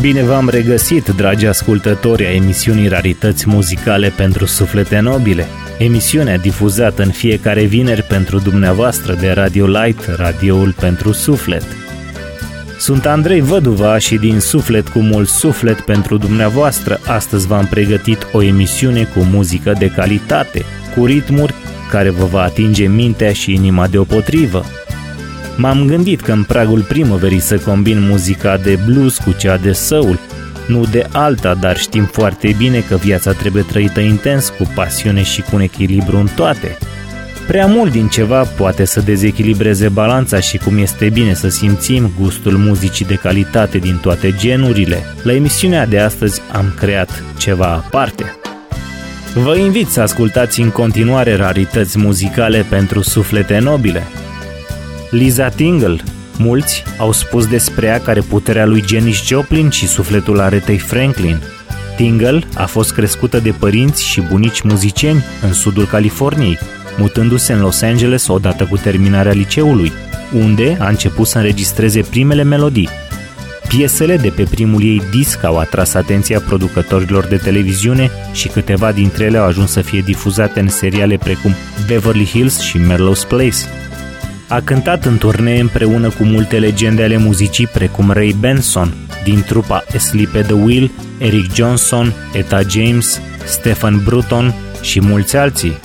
Bine v-am regăsit, dragi ascultători a emisiunii Rarități Muzicale pentru Suflete Nobile. Emisiunea difuzată în fiecare vineri pentru dumneavoastră de Radio Light, radioul pentru suflet. Sunt Andrei Văduva și din suflet cu mult suflet pentru dumneavoastră, astăzi v-am pregătit o emisiune cu muzică de calitate, cu ritmuri care vă va atinge mintea și inima deopotrivă. M-am gândit că în pragul primăverii să combin muzica de blues cu cea de soul, nu de alta, dar știm foarte bine că viața trebuie trăită intens, cu pasiune și cu un echilibru în toate. Prea mult din ceva poate să dezechilibreze balanța și cum este bine să simțim gustul muzicii de calitate din toate genurile. La emisiunea de astăzi am creat ceva aparte. Vă invit să ascultați în continuare rarități muzicale pentru suflete nobile. Liza Tingle Mulți au spus despre ea care puterea lui Janis Joplin și sufletul Aretei Franklin. Tingle a fost crescută de părinți și bunici muzicieni în sudul Californiei, mutându-se în Los Angeles odată cu terminarea liceului, unde a început să înregistreze primele melodii. Piesele de pe primul ei disc au atras atenția producătorilor de televiziune și câteva dintre ele au ajuns să fie difuzate în seriale precum Beverly Hills și Merlo's Place. A cântat în turnee împreună cu multe legende ale muzicii precum Ray Benson, din trupa Asleep at the Wheel, Eric Johnson, Etta James, Stephen Bruton și mulți alții.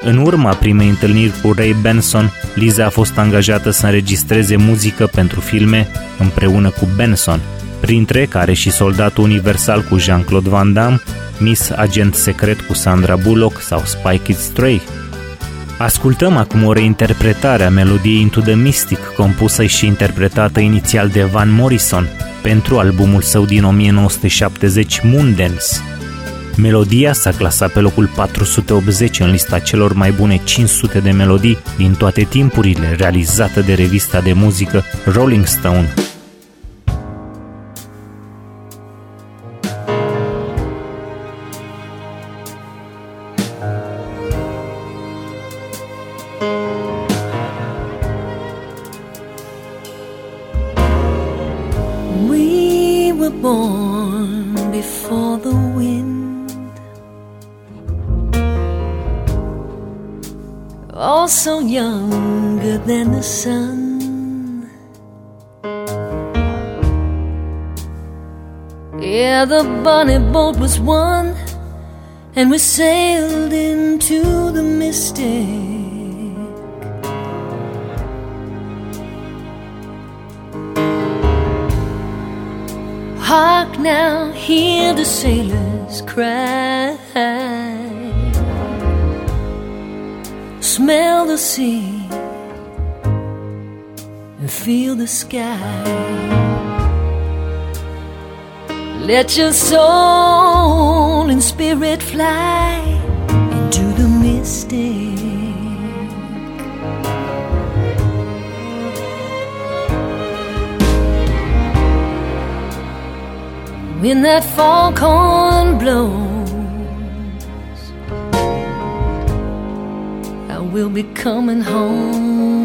În urma primei întâlniri cu Ray Benson, Liza a fost angajată să înregistreze muzică pentru filme împreună cu Benson, printre care și Soldatul Universal cu Jean-Claude Van Damme, Miss Agent Secret cu Sandra Bullock sau Spy Kids 3. Ascultăm acum o reinterpretare a melodiei Into the Mystic, compusă și interpretată inițial de Van Morrison pentru albumul său din 1970 Moondance. Melodia s-a clasat pe locul 480 în lista celor mai bune 500 de melodii din toate timpurile, realizată de revista de muzică Rolling Stone. We sailed into the mystic. Hark now, hear the sailors cry. Smell the sea and feel the sky. Let your soul and spirit fly into the mystic. When that fall foghorn blows, I will be coming home.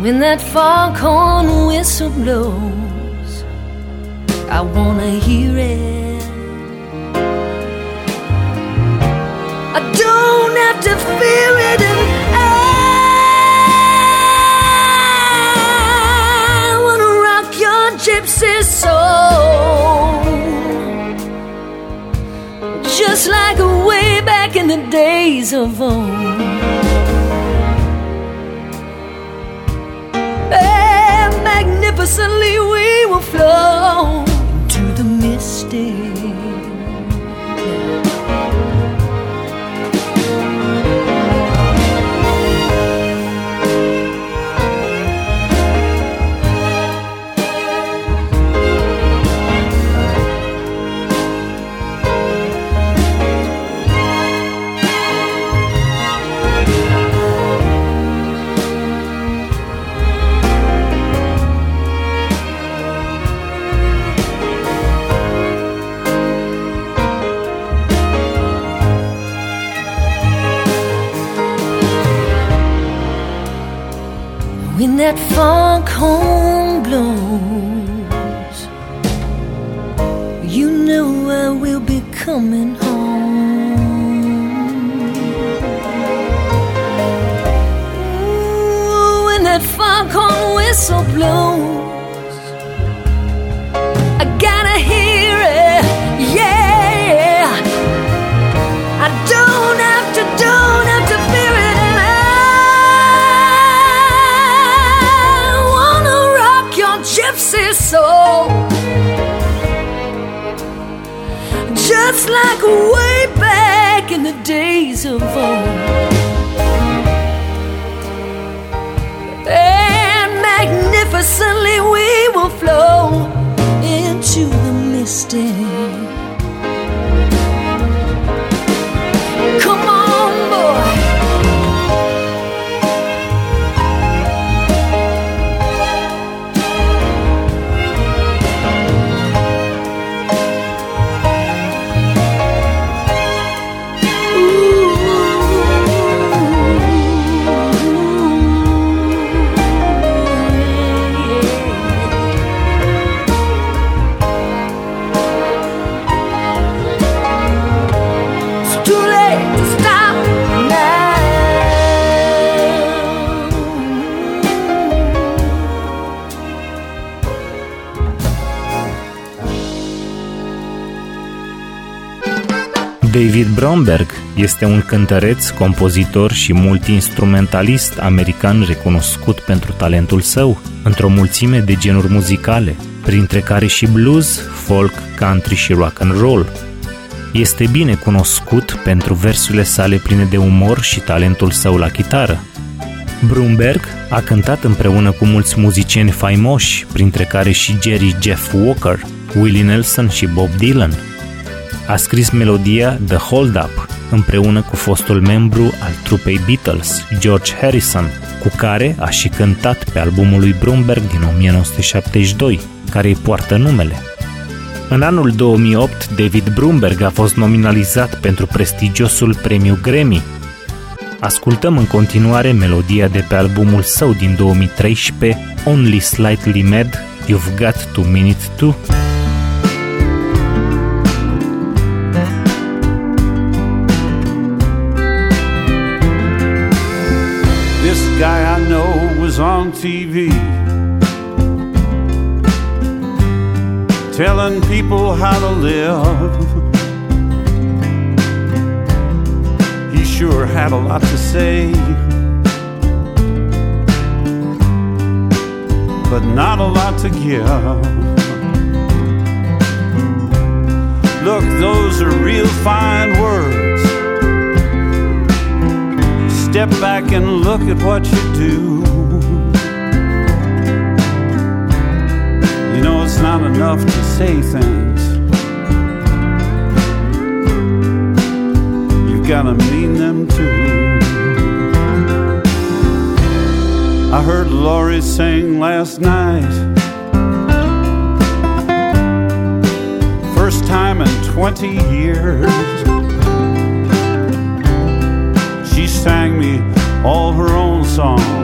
When that foghorn whistle blows, I wanna hear it. I don't have to fear it, and I wanna rock your gypsy soul, just like way back in the days of old. Magnificently we will flow That foghorn blows, you know I will be coming home. Ooh, when that foghorn whistle blows, just like way back in the days of old. And magnificently we will flow into the mystic. David Bromberg este un cântăreț, compozitor și multi-instrumentalist american recunoscut pentru talentul său într-o mulțime de genuri muzicale, printre care și blues, folk, country și rock and roll. Este bine cunoscut pentru versurile sale pline de umor și talentul său la chitară. Brumberg a cântat împreună cu mulți muzicieni faimoși, printre care și Jerry Jeff Walker, Willie Nelson și Bob Dylan. A scris melodia The Hold Up împreună cu fostul membru al trupei Beatles, George Harrison, cu care a și cântat pe albumul lui Brumberg din 1972, care îi poartă numele. În anul 2008, David Brumberg a fost nominalizat pentru prestigiosul premiu Grammy. Ascultăm în continuare melodia de pe albumul său din 2013, Only Slightly Mad, You've Got to Mean It Too. TV telling people how to live. He sure had a lot to say, but not a lot to give. Look, those are real fine words. Step back and look at what you do. Not enough to say things. You've got to mean them too. I heard Laurie sing last night. First time in 20 years. She sang me all her own songs.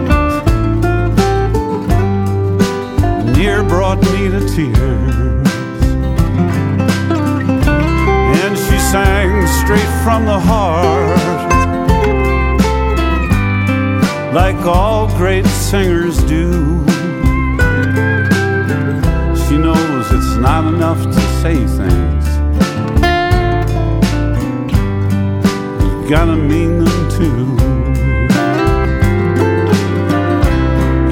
Near brought me to tears. And she sang straight from the heart. Like all great singers do. She knows it's not enough to say things. You gotta mean them too.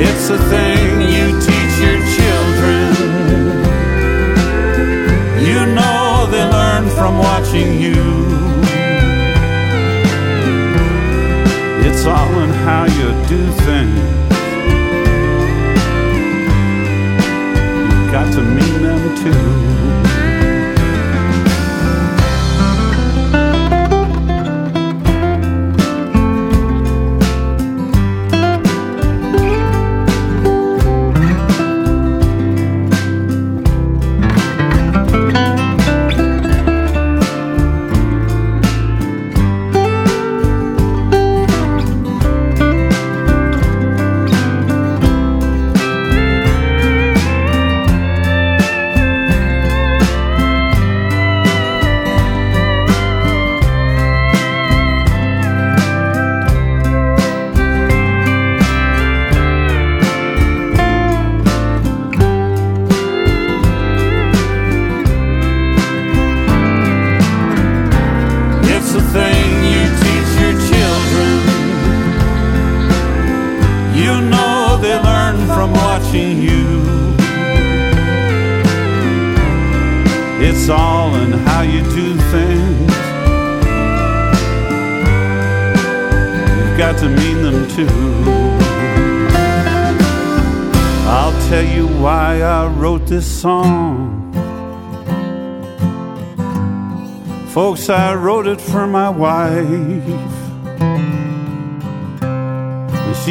It's a thing you teach watching you. It's all in how you do things. You've got to mean them too.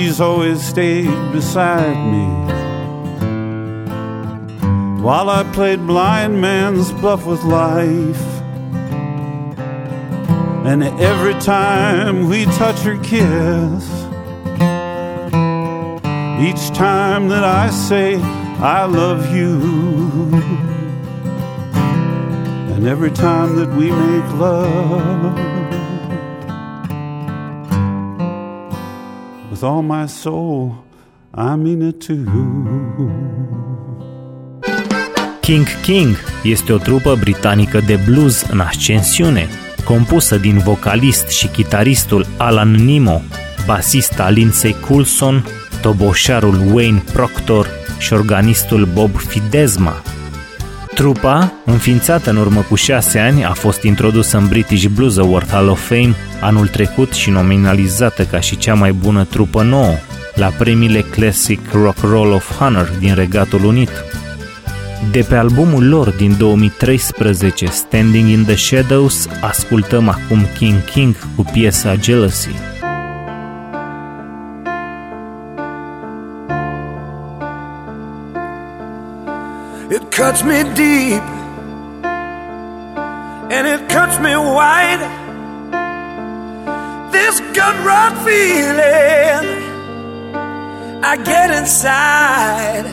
She's always stayed beside me. While I played blind man's bluff with life. And every time we touch or kiss, each time that I say, I love you. And every time that we make love. With all my soul, I mean it too. King King este o trupă britanică de blues în ascensiune, compusă din vocalist și chitaristul Alan Nimo, basista Lindsay Coulson, toboșarul Wayne Proctor și organistul Bob Fidesma. Trupa, înființată în urmă cu șase ani, a fost introdusă în British Blues Award Hall of Fame anul trecut și nominalizată ca și cea mai bună trupă nouă la premiile Classic Rock Roll of Honor din Regatul Unit. De pe albumul lor din 2013, Standing in the Shadows, ascultăm acum King King cu piesa Jealousy. It cuts me deep feeling I get inside.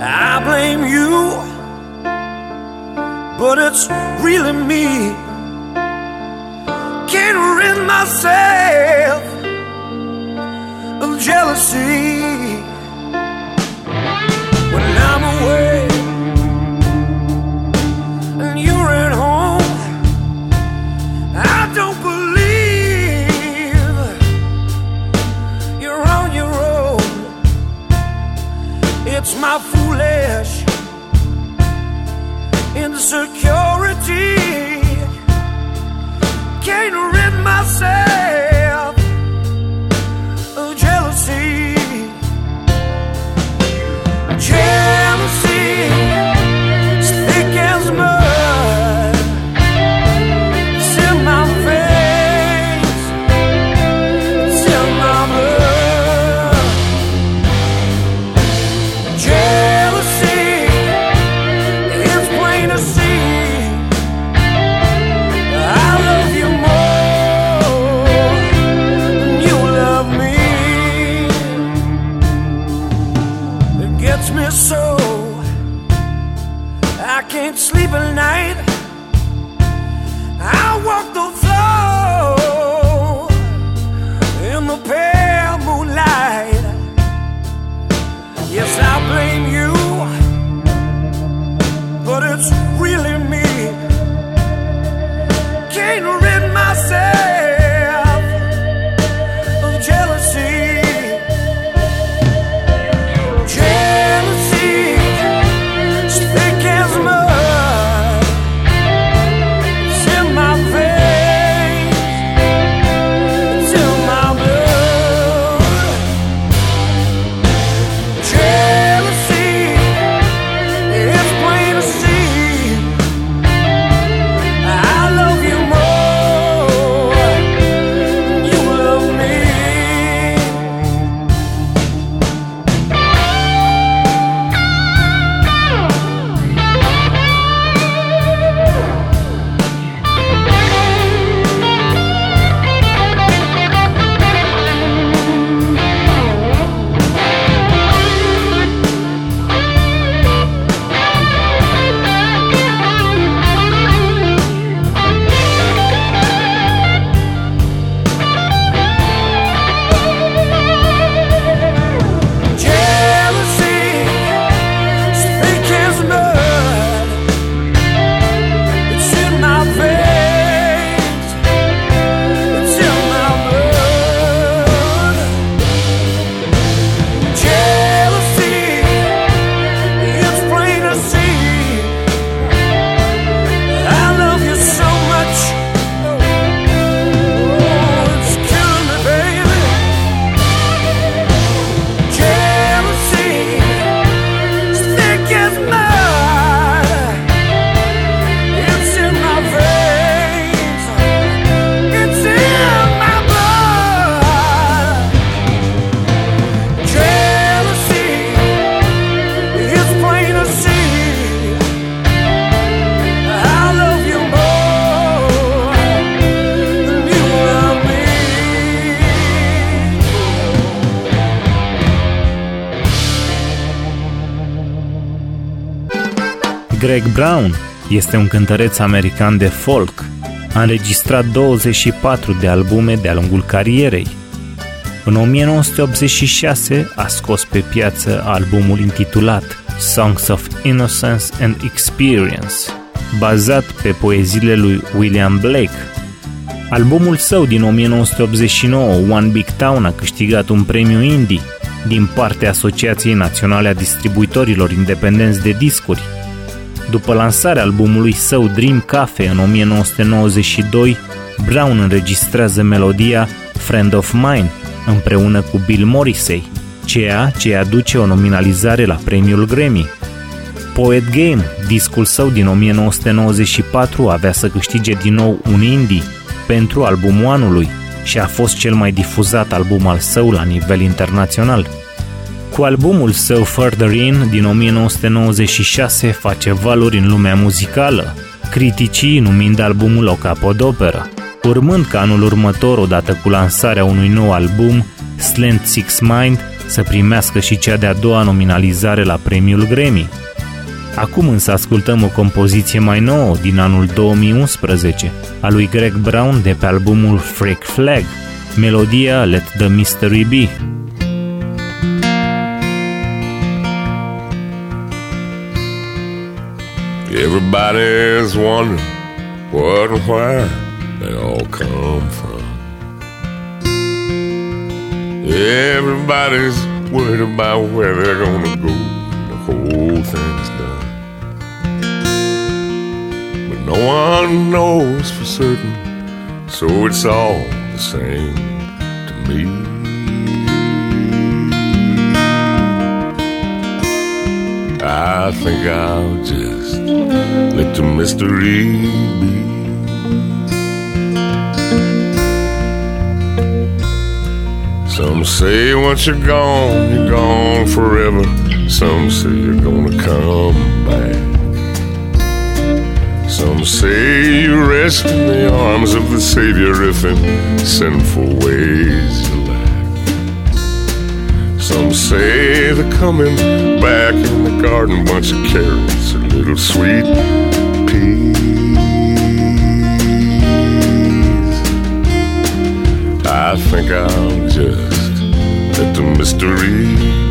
I blame you, but it's really me. Can't rid myself of jealousy my foolish insecurity. Can't rid myself Greg Brown este un cântăreț american de folk. A înregistrat 24 de albume de-a lungul carierei. În 1986 a scos pe piață albumul intitulat Songs of Innocence and Experience, bazat pe poeziile lui William Blake. Albumul său din 1989, One Big Town, a câștigat un premiu indie din partea Asociației Naționale a Distribuitorilor Independenți de Discuri. După lansarea albumului său Dream Cafe în 1992, Brown înregistrează melodia Friend of Mine împreună cu Bill Morrissey, ceea ce aduce o nominalizare la premiul Grammy. Poet Game, discul său din 1994, avea să câștige din nou un indie pentru albumul anului și a fost cel mai difuzat album al său la nivel internațional. Cu albumul său Further In din 1996 face valori în lumea muzicală, criticii numind albumul o capodoperă, urmând ca anul următor, odată cu lansarea unui nou album, Slant Six Mind, să primească și cea de-a doua nominalizare la premiul Grammy. Acum însă ascultăm o compoziție mai nouă din anul 2011, a lui Greg Brown de pe albumul Freak Flag, melodia Let the Mystery Be. Everybody's wondering what and where they all come from. Everybody's worried about where they're gonna go. The whole thing's done. But no one knows for certain, so it's all the same to me. I think I'll just let the mystery be. Some say once you're gone, you're gone forever. Some say you're gonna come back. Some say you rest in the arms of the Savior if in sinful ways. Some say they're coming back in the garden, bunch of carrots, a little sweet peas. I think I'll just let the mystery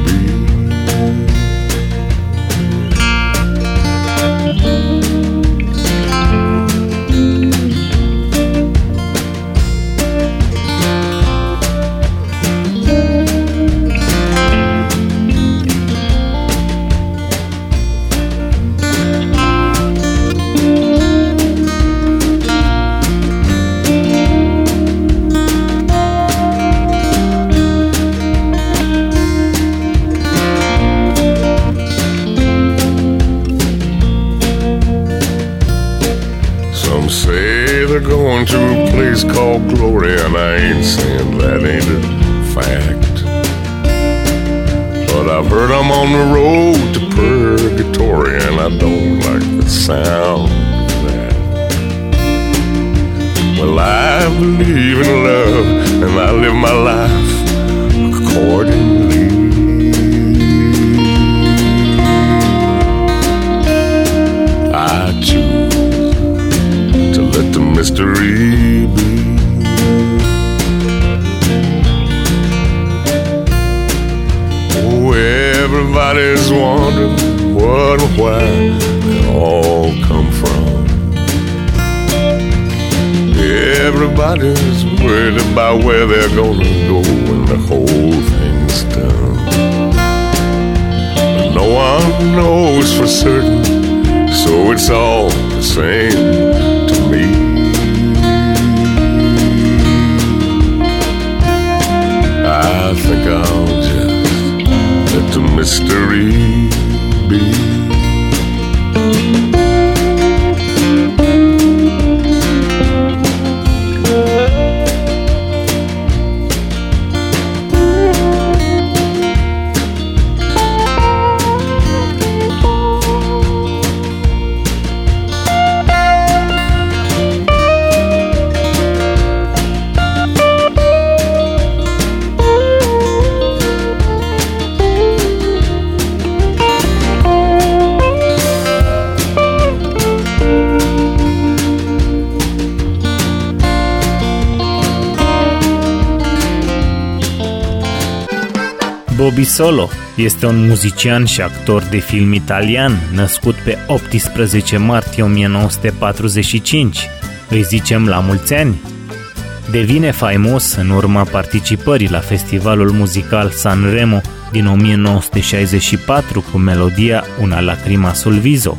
Solo este un muzician și actor de film italian, născut pe 18 martie 1945. Îi zicem la mulți ani. Devine faimos în urma participării la festivalul muzical Sanremo din 1964 cu melodia Una lacrima sul viso.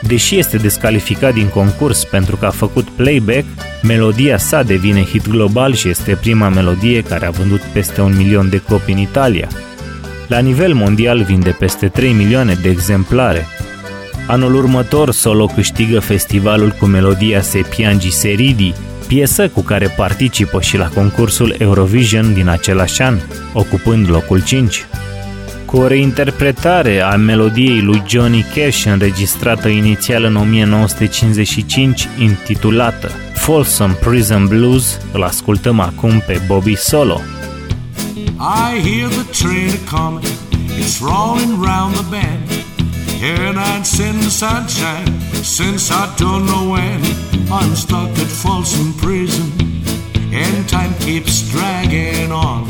Deși este descalificat din concurs pentru că a făcut playback, melodia sa devine hit global și este prima melodie care a vândut peste un milion de copii în Italia. La nivel mondial vinde peste 3 milioane de exemplare. Anul următor Solo câștigă festivalul cu melodia Se piangi seridi, piesă cu care participă și la concursul Eurovision din același an, ocupând locul 5 cu o reinterpretare a melodiei lui Johnny Cash înregistrată inițial în 1955, intitulată Folsom Prison Blues, îl ascultăm acum pe Bobby Solo. I hear the train a coming, it's rolling round the bend. And I'd send the sunshine since I don't know when. I'm stuck at Folsom Prison, and time keeps dragging on.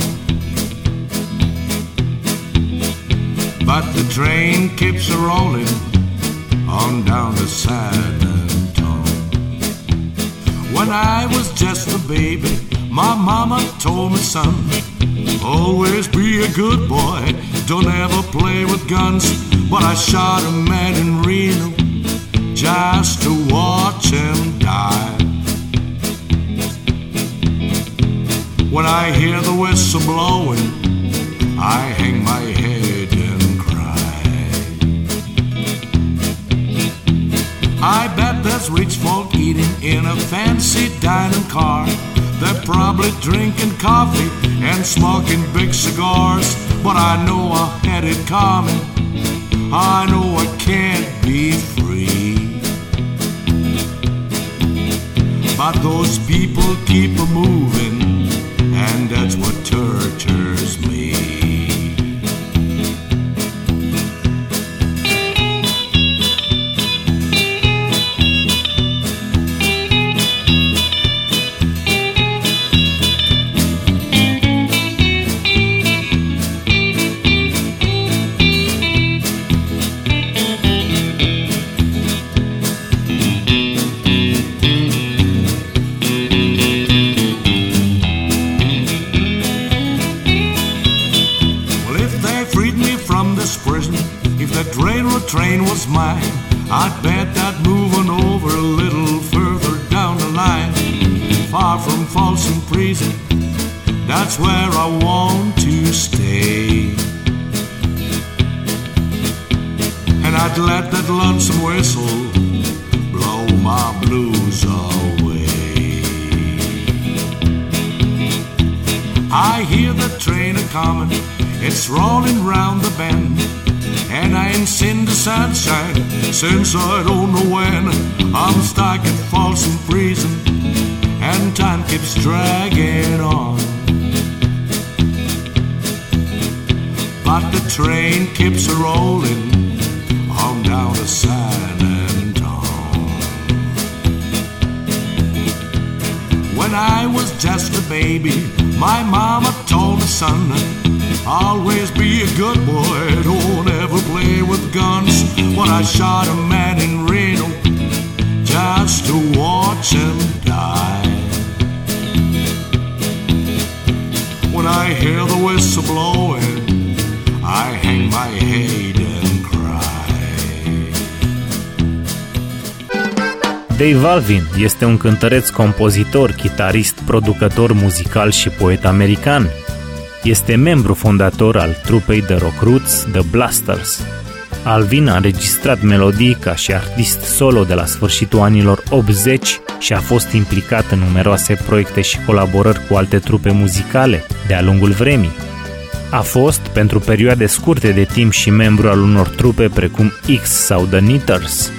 But the train keeps a rolling on down to San. When I was just a baby, my mama told me, son, always be a good boy, don't ever play with guns. But I shot a man in Reno just to watch him die. When I hear the whistle blowing, I hang my head and cry. I bet there's rich folk eating in a fancy dining car. They're probably drinking coffee and smoking big cigars. But I know I had it coming. I know I can't be free. But those people keep a moving, and that's what tortures me. Since I don't know when. I'm stuck at Folsom Prison, and time keeps dragging on. But the train keeps rolling on down to San Antone. When I was just a baby, my mama told me, son, always be a good boy, don't ever play with guns. When I shot a man in Reno just to watch him die. When I hear the whistle blowing, I hang my head and cry. Dave Alvin este un cântăreț, compozitor, chitarist, producător muzical și poet american. Este membru fondator al trupei de rock roots The Blasters. Alvin a înregistrat melodii ca și artist solo de la sfârșitul anilor 80 și a fost implicat în numeroase proiecte și colaborări cu alte trupe muzicale de-a lungul vremii. A fost, pentru perioade scurte de timp, și membru al unor trupe precum X sau The Knitters.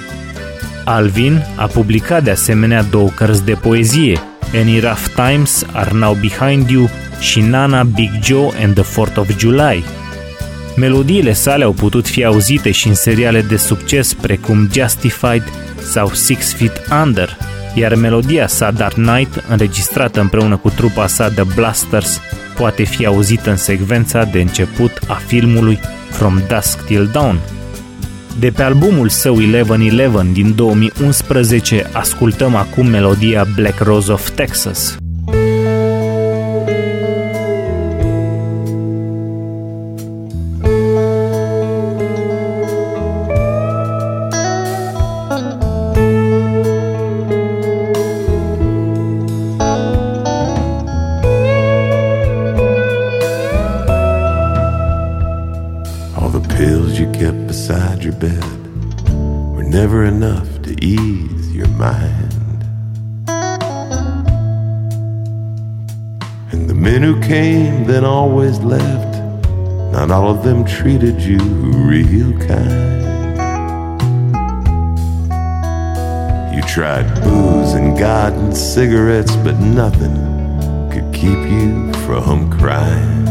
Alvin a publicat de asemenea două cărți de poezie, Any Rough Times Are Now Behind You și Nana Big Joe and the Fourth of July. Melodiile sale au putut fi auzite și în seriale de succes precum Justified sau Six Feet Under, iar melodia sa Dark Knight, înregistrată împreună cu trupa sa The Blasters, poate fi auzită în secvența de început a filmului From Dusk Till Dawn. De pe albumul său 1111 din 2011 ascultăm acum melodia Black Rose of Texas. them treated you real kind. You tried booze and God and cigarettes, but nothing could keep you from crying.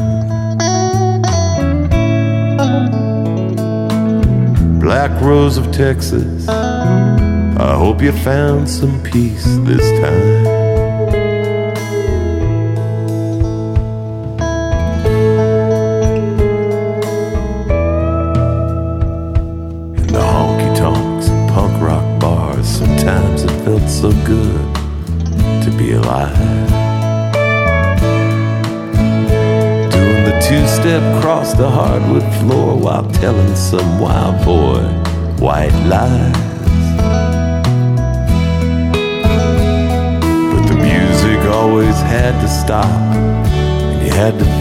Black Rose of Texas, I hope you found some peace this time.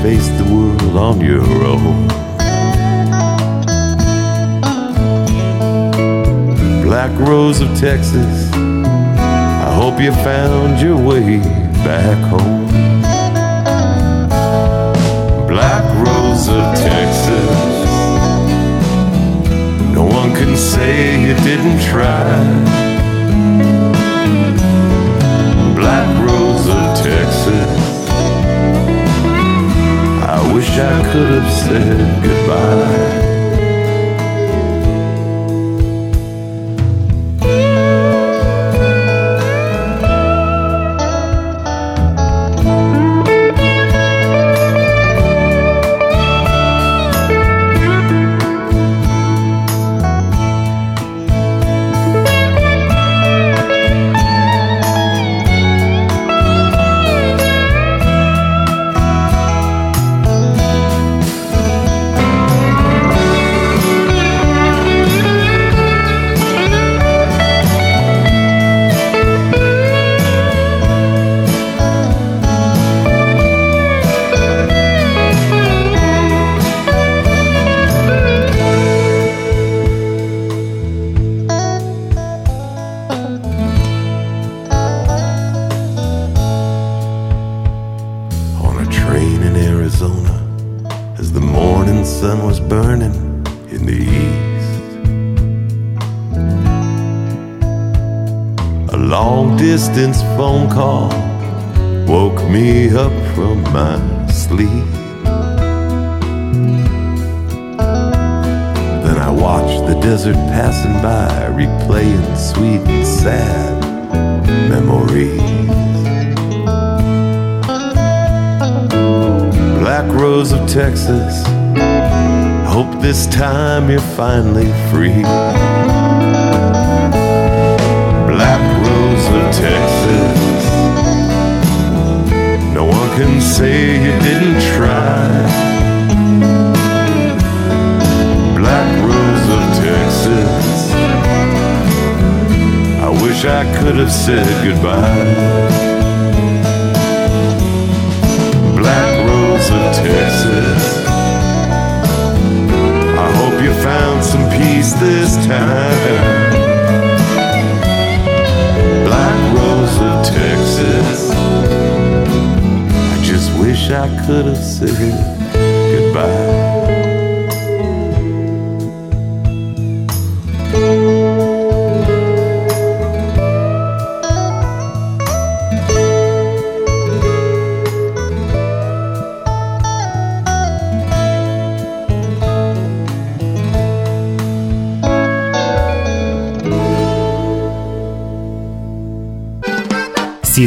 face the world on your own. Black Rose of Texas, I hope you found your way back home. Black Rose of Texas, no one can say you didn't try. said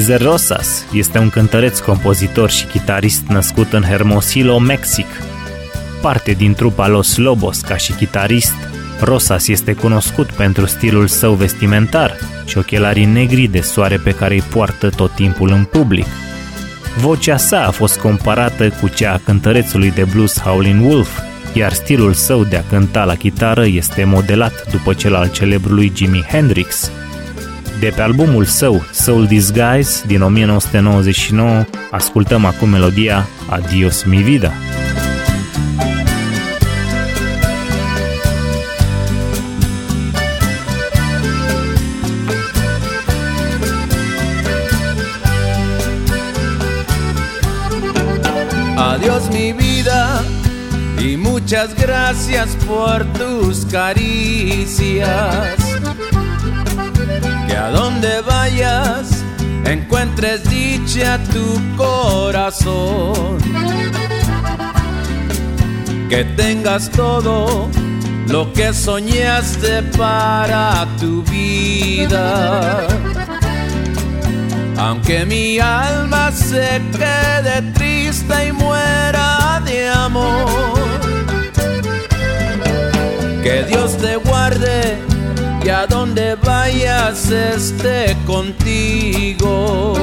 Cesar Rosas este un cântăreț, compozitor și chitarist născut în Hermosillo, Mexic. Parte din trupa Los Lobos ca și chitarist, Rosas este cunoscut pentru stilul său vestimentar și ochelarii negri de soare pe care îi poartă tot timpul în public. Vocea sa a fost comparată cu cea a cântărețului de blues Howlin' Wolf, iar stilul său de a cânta la chitară este modelat după cel al celebrului Jimi Hendrix. De pe albumul său Soul Disguise din 1999 ascultăm acum melodia Adios mi vida. Adiós mi vida y muchas gracias por tus caricias. Encuentres dicha tu corazón. Que tengas todo lo que soñaste para tu vida. Aunque mi alma se quede triste y muera de amor. Que Dios te guarde y a donde vayas esté contigo.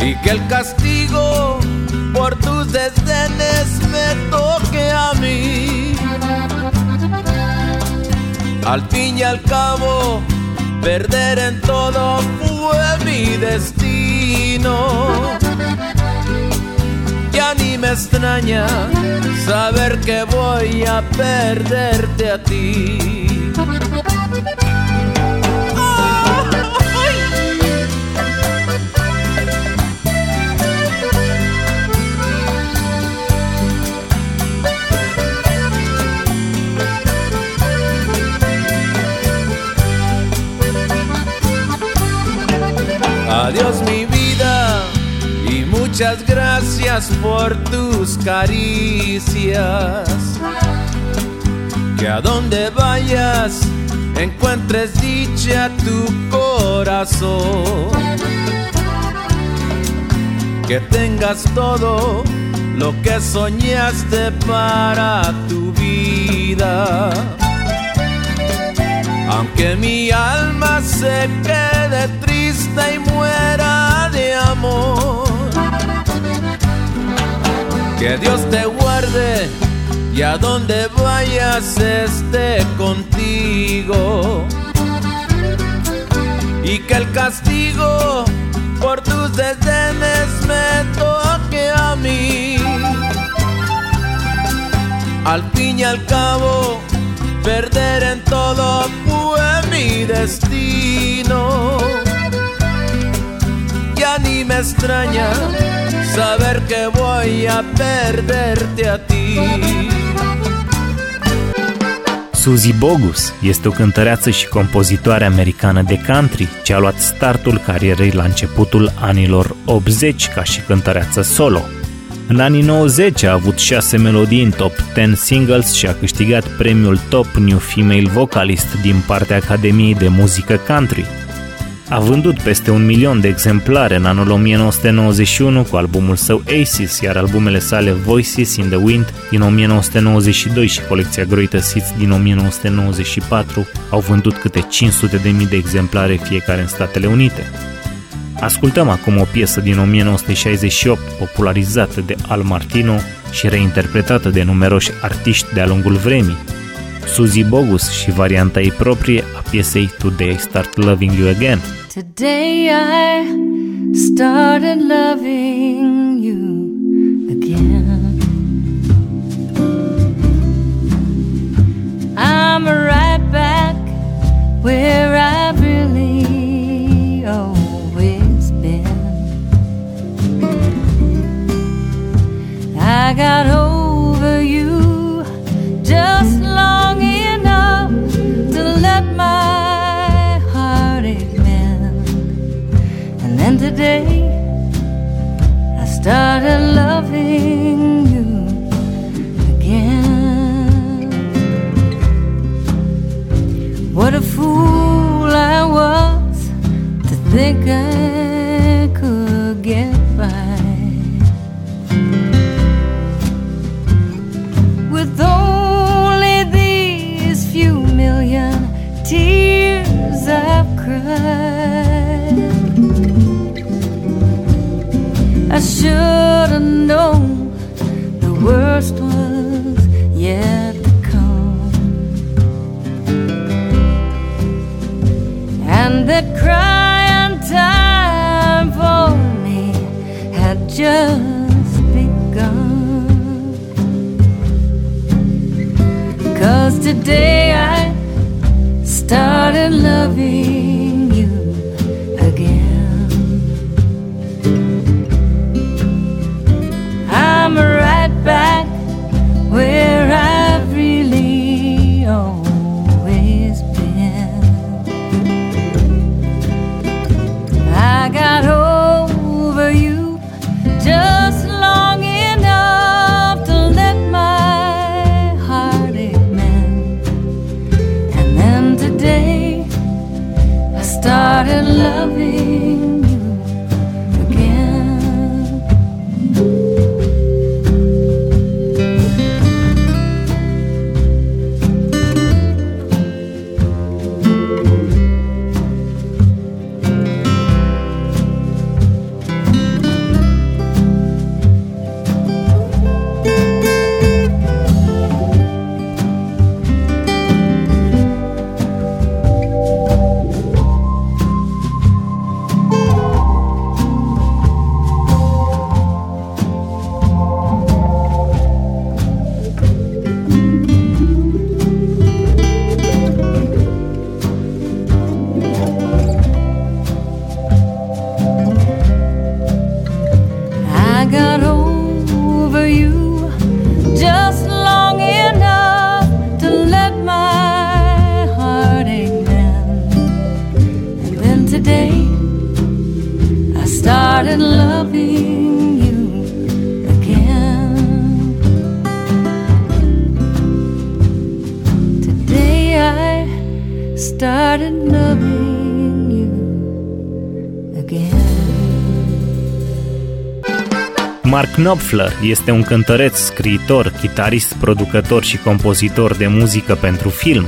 Y que el castigo por tus desdenes me toque a mí. Al fin y al cabo, perder en todo fue mi destino. Ya ni me extraña saber que voy a perderte a ti. Adiós mi vida y muchas gracias por tus caricias. Que a donde vayas encuentres dicha tu corazón. Que tengas todo lo que soñaste para tu vida. Aunque mi alma se quede triste y muera de amor. Que Dios te guarde y a donde vayas esté contigo. Y que el castigo por tus desdenes me toque a mí. Al fin y al cabo, perder en todo fue mi destino. Ya ni me extraña saber que voy a perderte a ti. Suzy Bogus este o cântăreață și compozitoare americană de country ce a luat startul carierei la începutul anilor 80 ca și cântăreață solo. În anii 90 a avut șase melodii în top 10 singles și a câștigat premiul Top New Female Vocalist din partea Academiei de Muzică Country. A vândut peste un milion de exemplare în anul 1991 cu albumul său Aces, iar albumele sale Voices in the Wind din 1992 și colecția Greatest Hits din 1994 au vândut câte 500.000 de exemplare fiecare în Statele Unite. Ascultăm acum o piesă din 1968 popularizată de Al Martino și reinterpretată de numeroși artiști de-a lungul vremii. Suzy Bogguss și varianta ei proprie a piesei Today I Start Loving You Again. Today I started loving you again. I'm right back where I've really always been. I got Today I started loving you again. What a fool I was to think should have known the worst was yet to come. And that crying time for me had just begun. Cause today I started loving. Knopfler este un cântăreț, scriitor, chitarist, producător și compozitor de muzică pentru film.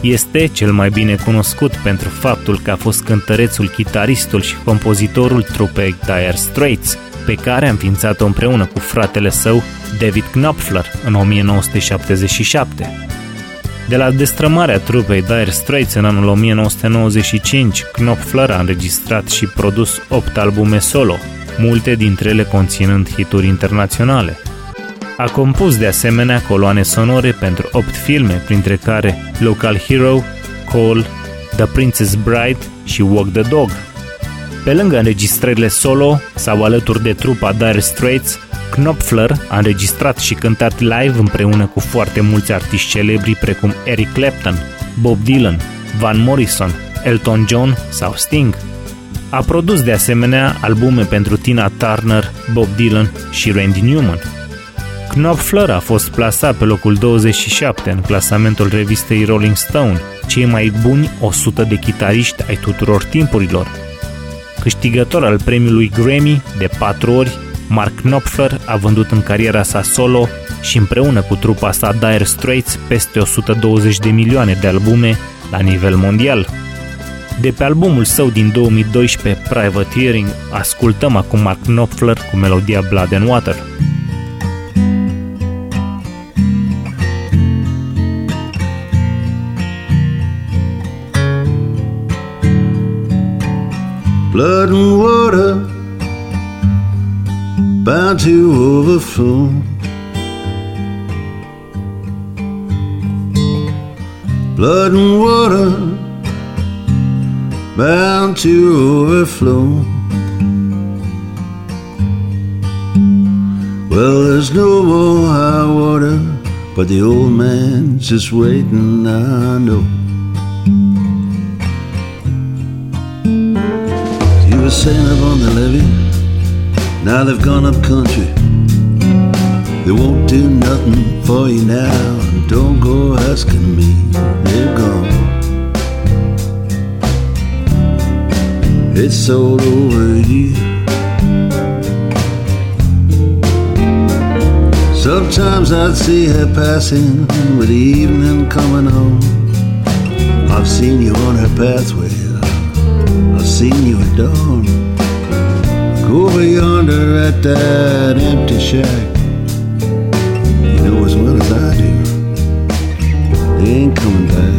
Este cel mai bine cunoscut pentru faptul că a fost cântărețul, chitaristul și compozitorul trupei Dire Straits, pe care a înființat-o împreună cu fratele său, David Knopfler, în 1977. De la destrămarea trupei Dire Straits în anul 1995, Knopfler a înregistrat și produs 8 albume solo, multe dintre ele conținând hituri internaționale. A compus de asemenea coloane sonore pentru 8 filme, printre care Local Hero, Call, The Princess Bride și Walk the Dog. Pe lângă înregistrările solo sau alături de trupa Dire Straits, Knopfler a înregistrat și cântat live împreună cu foarte mulți artiști celebri precum Eric Clapton, Bob Dylan, Van Morrison, Elton John sau Sting. A produs de asemenea albume pentru Tina Turner, Bob Dylan și Randy Newman. Knopfler a fost plasat pe locul 27 în clasamentul revistei Rolling Stone, cei mai buni 100 de chitariști ai tuturor timpurilor. Câștigător al premiului Grammy de 4 ori, Mark Knopfler a vândut în cariera sa solo și împreună cu trupa sa Dire Straits peste 120 de milioane de albume la nivel mondial. De pe albumul său din 2012, Privateering, ascultăm acum Mark Knopfler cu melodia Blood and Water. blood and water bound to overflow. Blood and water bound to overflow. Well, there's no more high water, but the old man's just waiting, I know. You were saying up on the levee, now they've gone up country. They won't do nothing for you now. Don't go asking me, they're gone. it's all over you. Sometimes I'd see her passing with the evening coming on. I've seen you on her pathway, I've seen you at dawn. Go over yonder at that empty shack. You know as well as I do, they ain't coming back.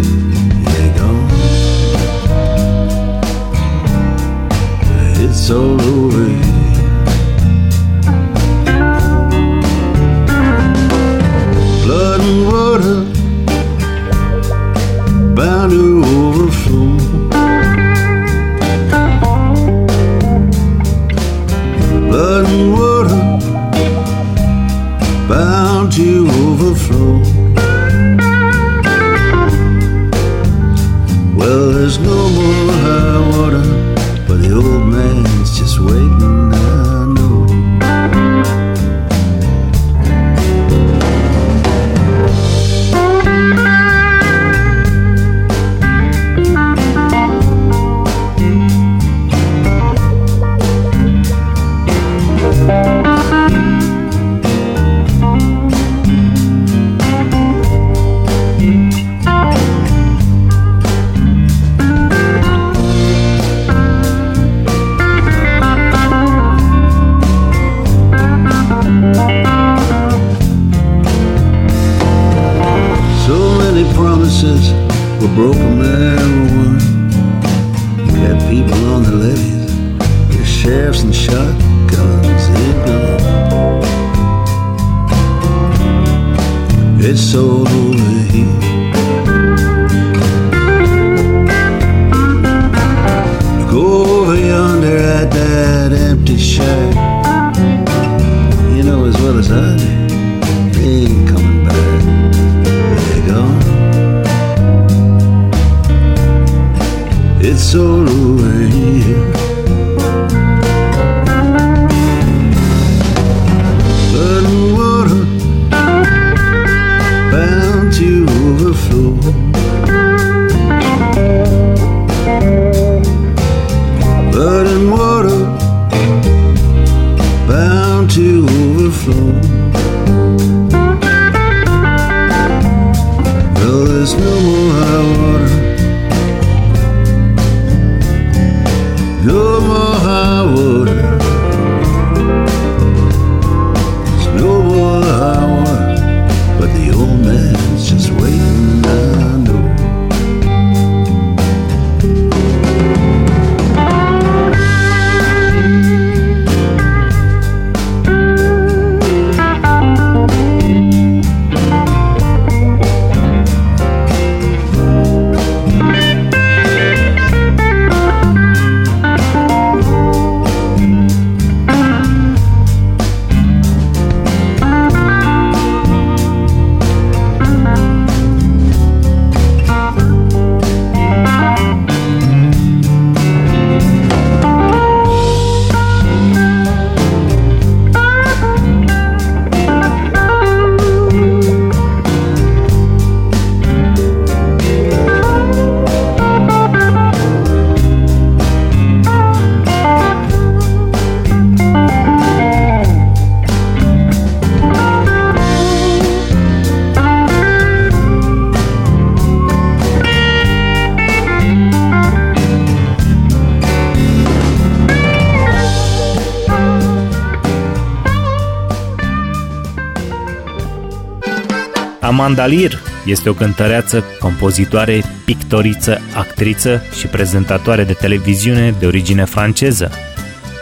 Amanda Lear este o cântăreață, compozitoare, pictoriță, actriță și prezentatoare de televiziune de origine franceză.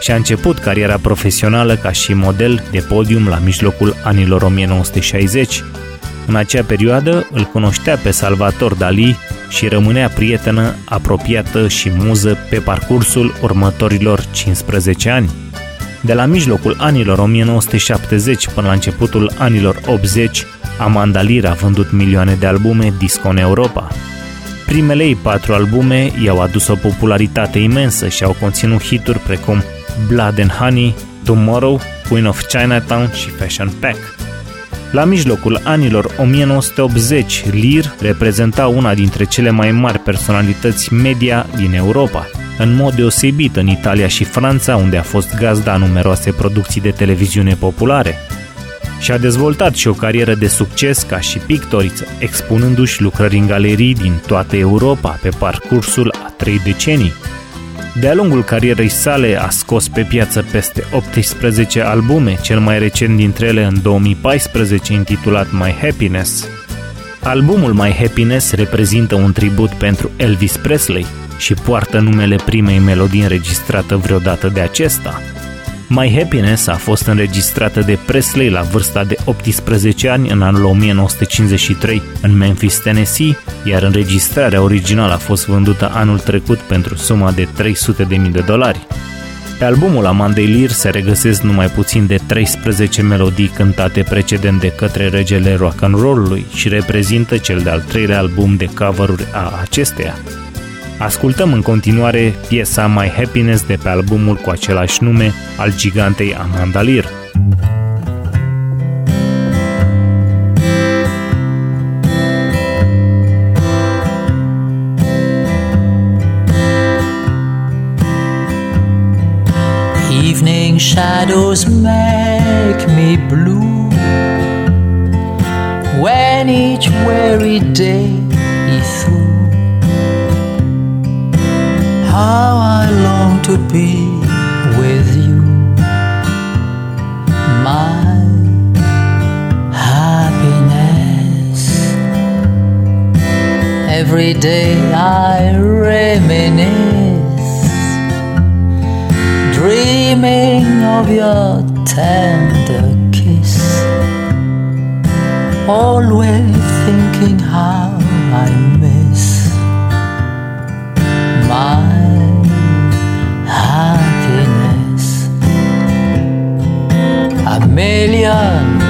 Și-a început cariera profesională ca și model de podium la mijlocul anilor 1960. În acea perioadă îl cunoștea pe Salvator Dali și rămânea prietenă, apropiată și muză pe parcursul următorilor 15 ani. De la mijlocul anilor 1970 până la începutul anilor 80, Amanda Lear a vândut milioane de albume disco în Europa. Primele ei patru albume i-au adus o popularitate imensă și au conținut hituri precum Blood and Honey, Tomorrow, Queen of Chinatown și Fashion Pack. La mijlocul anilor 1980, Lear reprezenta una dintre cele mai mari personalități media din Europa, în mod deosebit în Italia și Franța, unde a fost gazda a numeroase producții de televiziune populare. Și a dezvoltat și o carieră de succes ca și pictoriță, expunându-și lucrări în galerii din toată Europa pe parcursul a trei decenii. De-a lungul carierei sale a scos pe piață peste 18 albume, cel mai recent dintre ele în 2014 intitulat My Happiness. Albumul My Happiness reprezintă un tribut pentru Elvis Presley și poartă numele primei melodii înregistrată vreodată de acesta. My Happiness a fost înregistrată de Presley la vârsta de 18 ani în anul 1953 în Memphis, Tennessee, iar înregistrarea originală a fost vândută anul trecut pentru suma de 300.000 de dolari. Pe albumul Amandei Lear se regăsesc numai puțin de 13 melodii cântate precedent de către regele rock and roll-ului și reprezintă cel de-al treilea album de cover a acesteia. Ascultăm în continuare piesa My Happiness de pe albumul cu același nume al gigantei Amanda Lear. Evening shadows make me blue when each weary day How I long to be with you, my happiness. Every day I reminisce, dreaming of your tender kiss. Always thinking how I miss my A million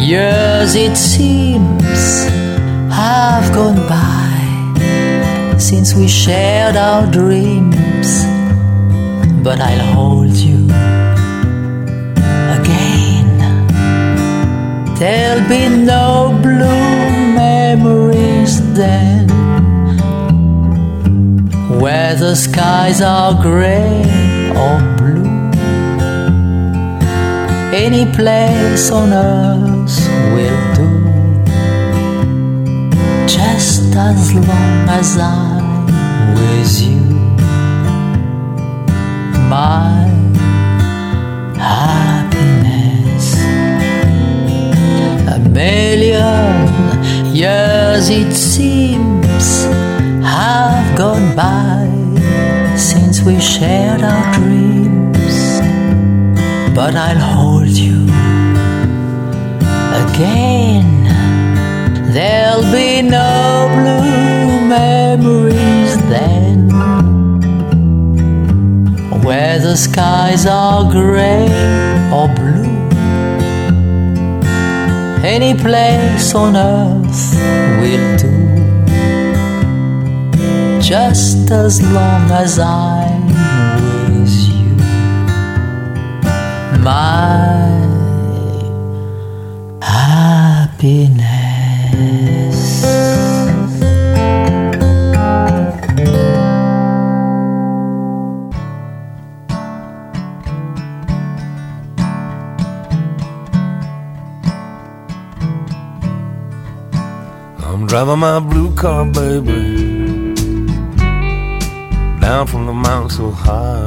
years it seems have gone by since we shared our dreams, but I'll hold you again. There'll be no blue memories then where the skies are gray or. Any place on earth will do, just as long as I'm with you. My happiness. A million years it seems have gone by since we shared our dreams, but I'll hold you again. There'll be no blue memories then, where the skies are gray or blue. Any place on earth will do just as long as I'm My happiness. I'm driving my blue car, baby, down from the mountain so high.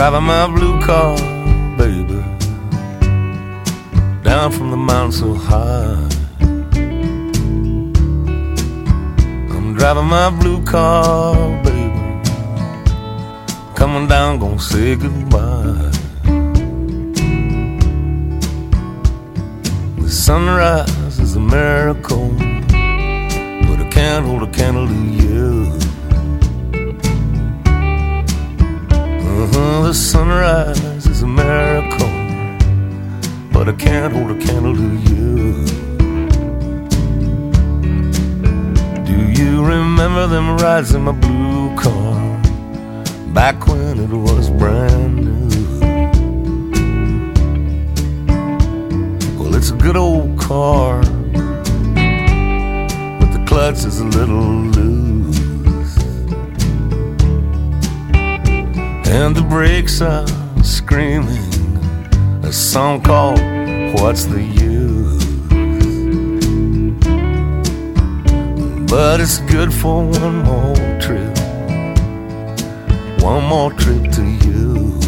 Driving my blue car, baby, down from the mountain so high. I'm driving my blue car, baby, coming down, gonna say goodbye. The sunrise is a miracle, but I can't hold a candle to you. The sunrise is a miracle, but I can't hold a candle to you. Do you remember them rides in my blue car back when it was brand new? Well, it's a good old car, but the clutch is a little loose, and the brakes are screaming a song called What's the Use? But it's good for one more trip, one more trip to you.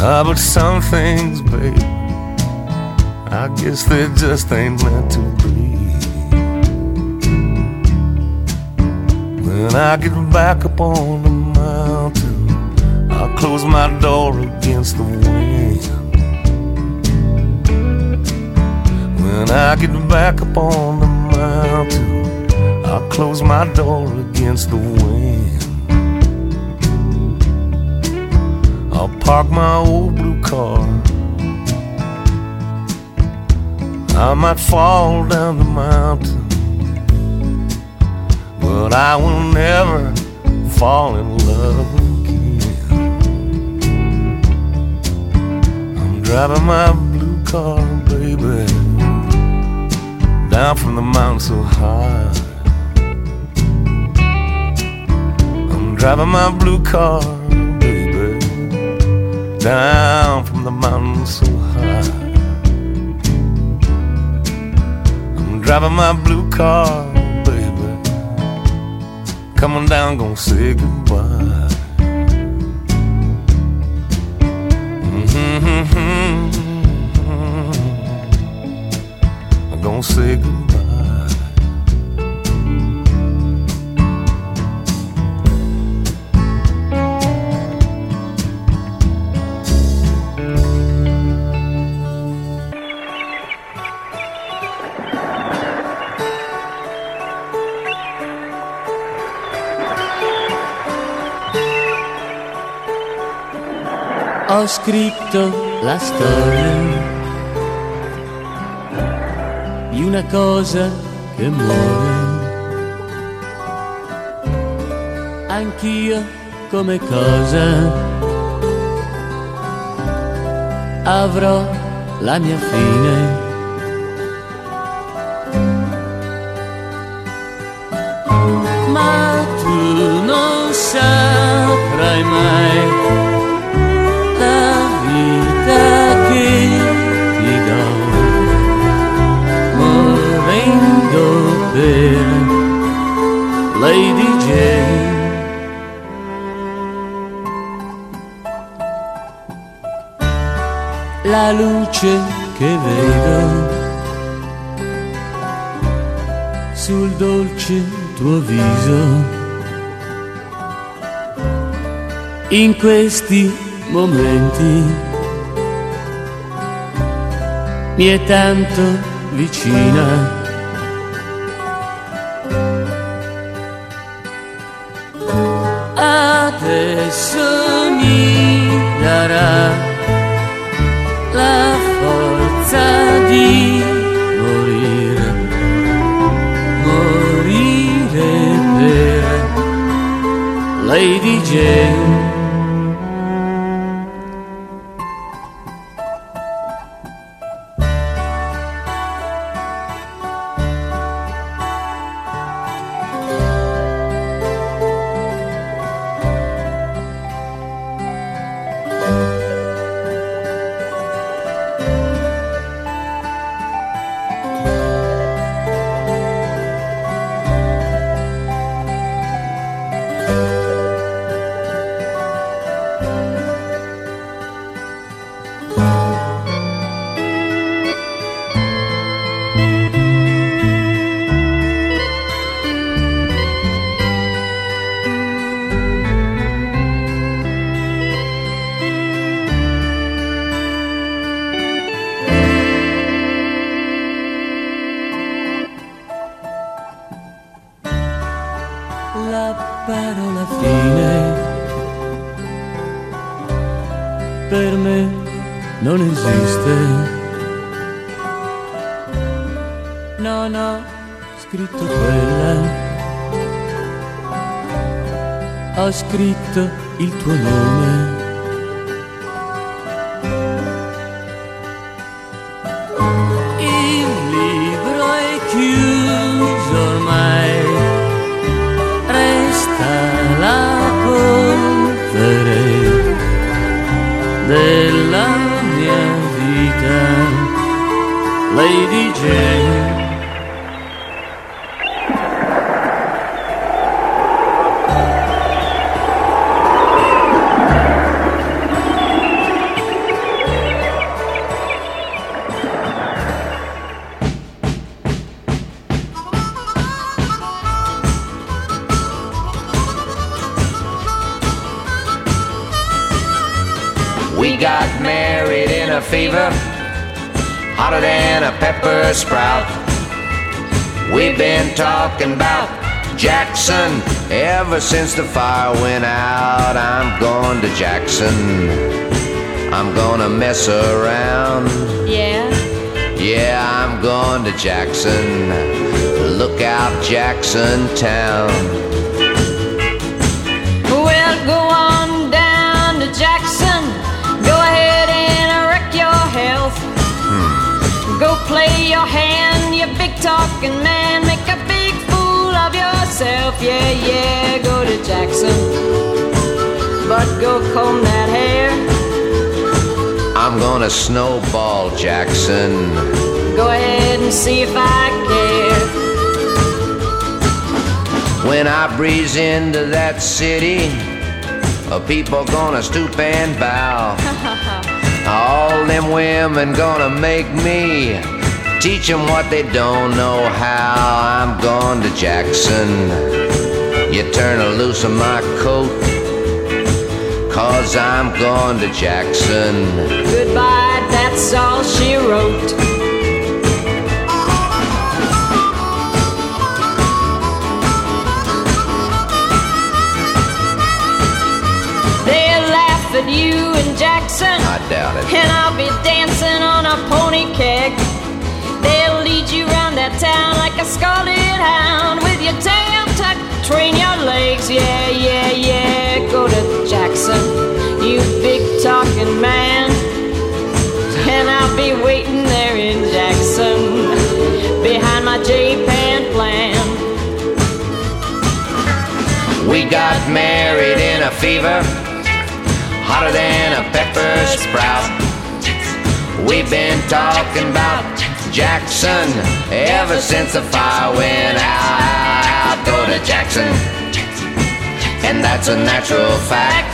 Ah, but some things, baby, I guess they just ain't meant to be. When I get back up on the mountain, I'll close my door against the wind. When I get back up on the mountain, I'll close my door against the wind. Park my old blue car. I might fall down the mountain but I will never fall in love again. I'm driving my blue car, baby, down from the mountain so high. I'm driving my blue car, down from the mountain so high. I'm driving my blue car baby. coming down, gonna say goodbye. Mm-hmm. I'm gonna say goodbye. Ho scritto la storia di una cosa che muore. Anch'io come cosa avrò la mia fine. Ma tu non saprai mai La luce che vedo sul dolce tuo viso in questi momenti mi è tanto vicina. scritto il tuo nome. Il libro è chiuso ormai, resta la polvere della mia vita. Lady Jane. Ever since the fire went out. I'm going to Jackson. I'm gonna mess around. Yeah. Yeah, I'm going to Jackson. Look out, Jackson Town. Well, go on down to Jackson. Go ahead and wreck your health. Hmm. Go play your hand, you big talking man. Yourself. Yeah, yeah, go to Jackson. But go comb that hair. I'm gonna snowball Jackson. Go ahead and see if I care. When I breeze into that city, uh, people gonna stoop and bow. All them women gonna make me teach them what they don't know how. I'm going to Jackson. You turn a loose of my coat, cause I'm going to Jackson. Goodbye, that's all she wrote. They'll laugh at you in Jackson, I doubt it. and I'll be dancing on a pony keg. That town like a scarlet hound with your tail tucked between your legs. Yeah, yeah, yeah. Go to Jackson, you big talking man. And I'll be waiting there in Jackson behind my Japan plan. We got married in a fever, hotter than a pepper sprout. We've been talking about Jackson ever since the fire went out. I Go to Jackson, and that's a natural fact.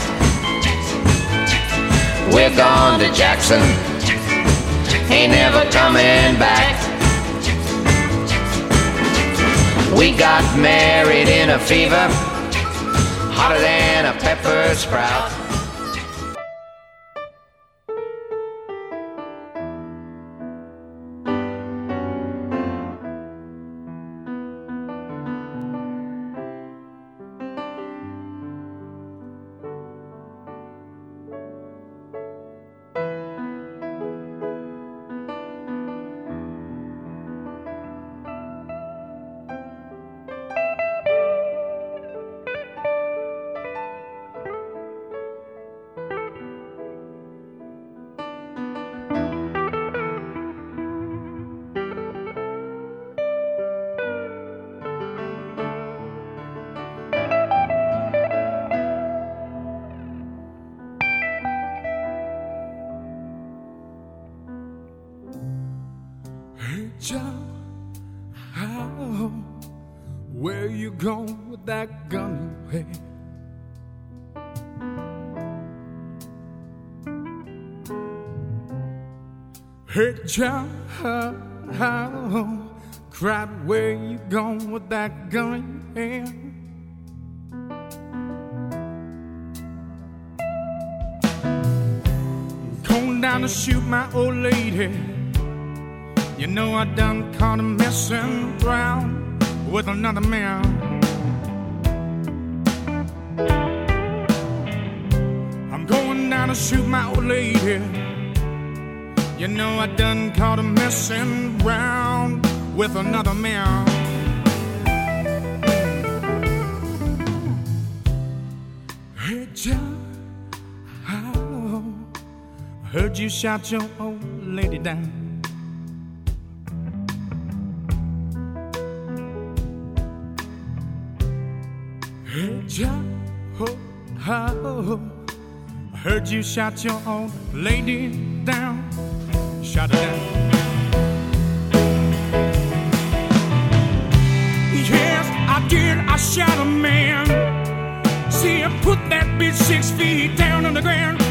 We're gone to Jackson, ain't never coming back. We got married in a fever, hotter than a pepper sprout. Joe, cried, where you going with that gun hand? Going down to shoot my old lady. You know I done caught him messing around with another man. I'm going down to shoot my old lady. You know I done caught a messing round with another man. Hey John, I heard you shot your old lady down. Hey John, oh, I heard you shot your old lady down shut her down. Yes, I did. I shot a man. See, I put that bitch six feet down on the ground.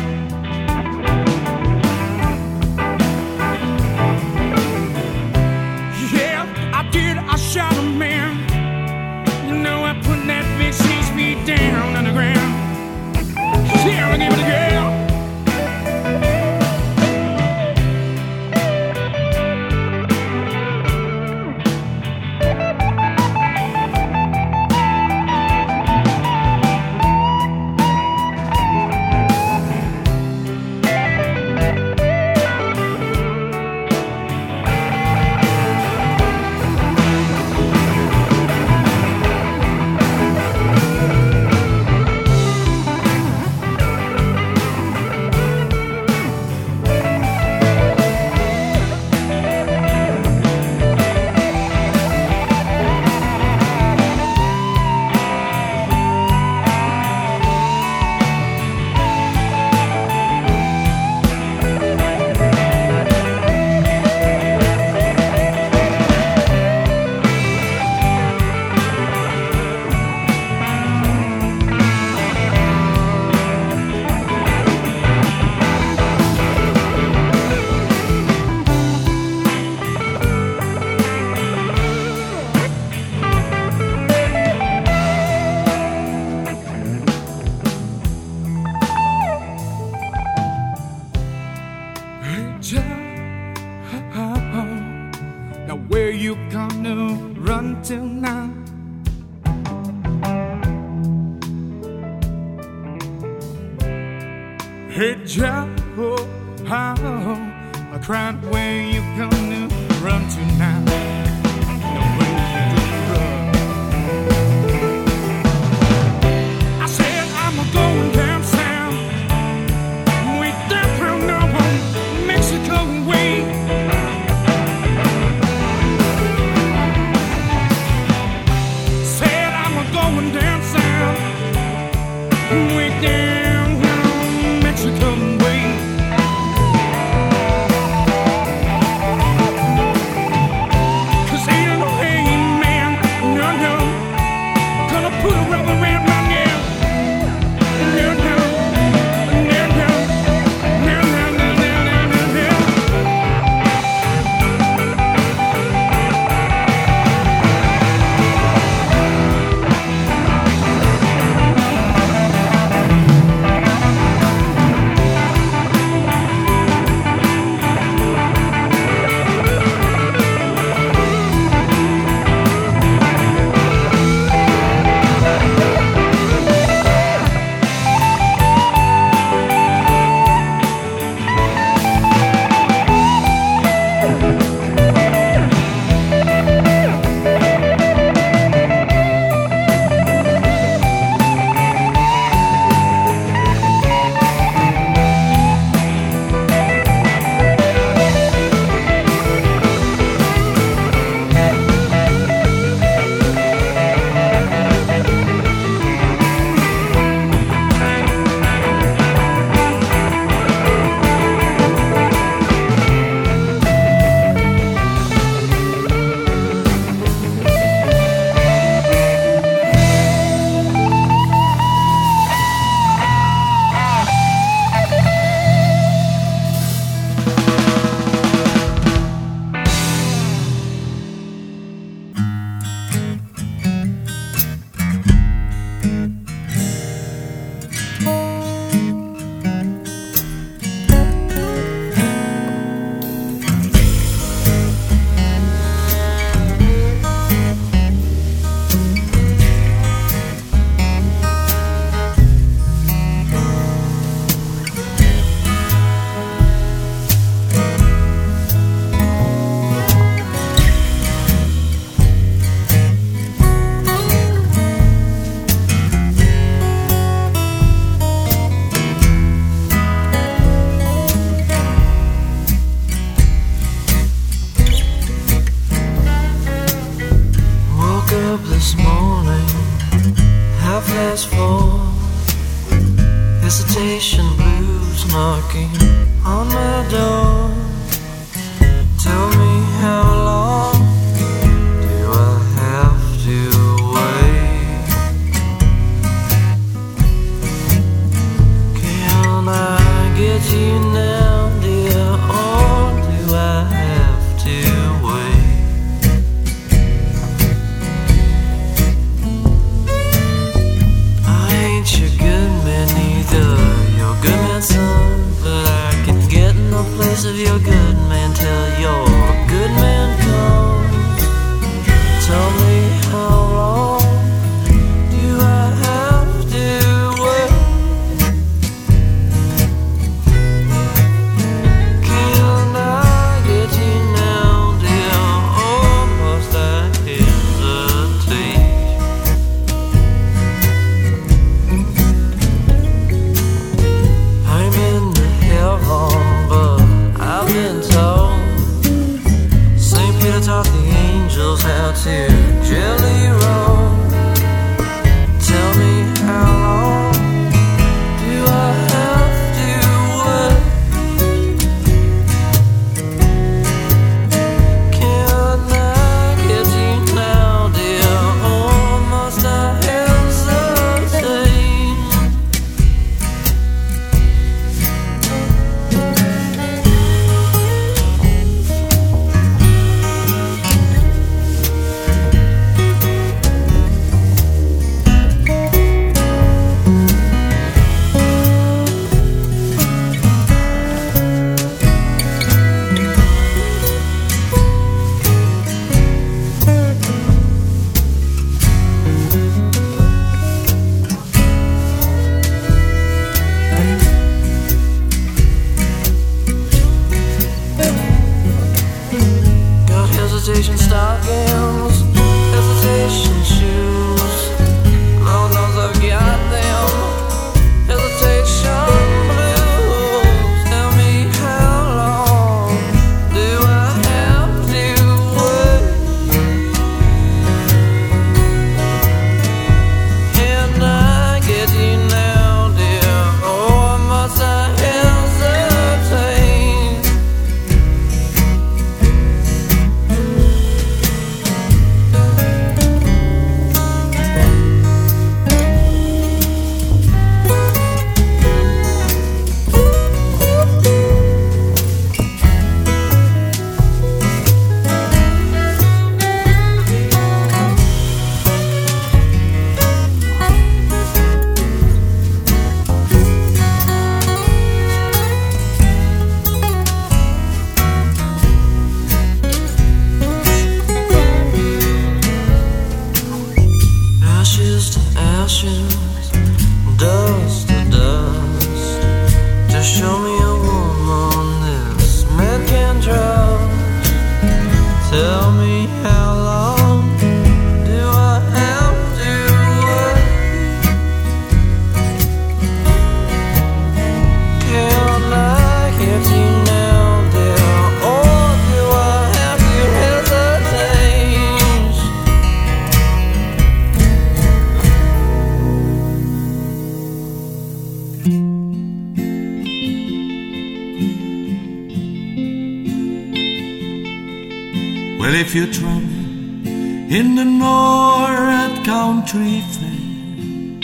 in the north country fair,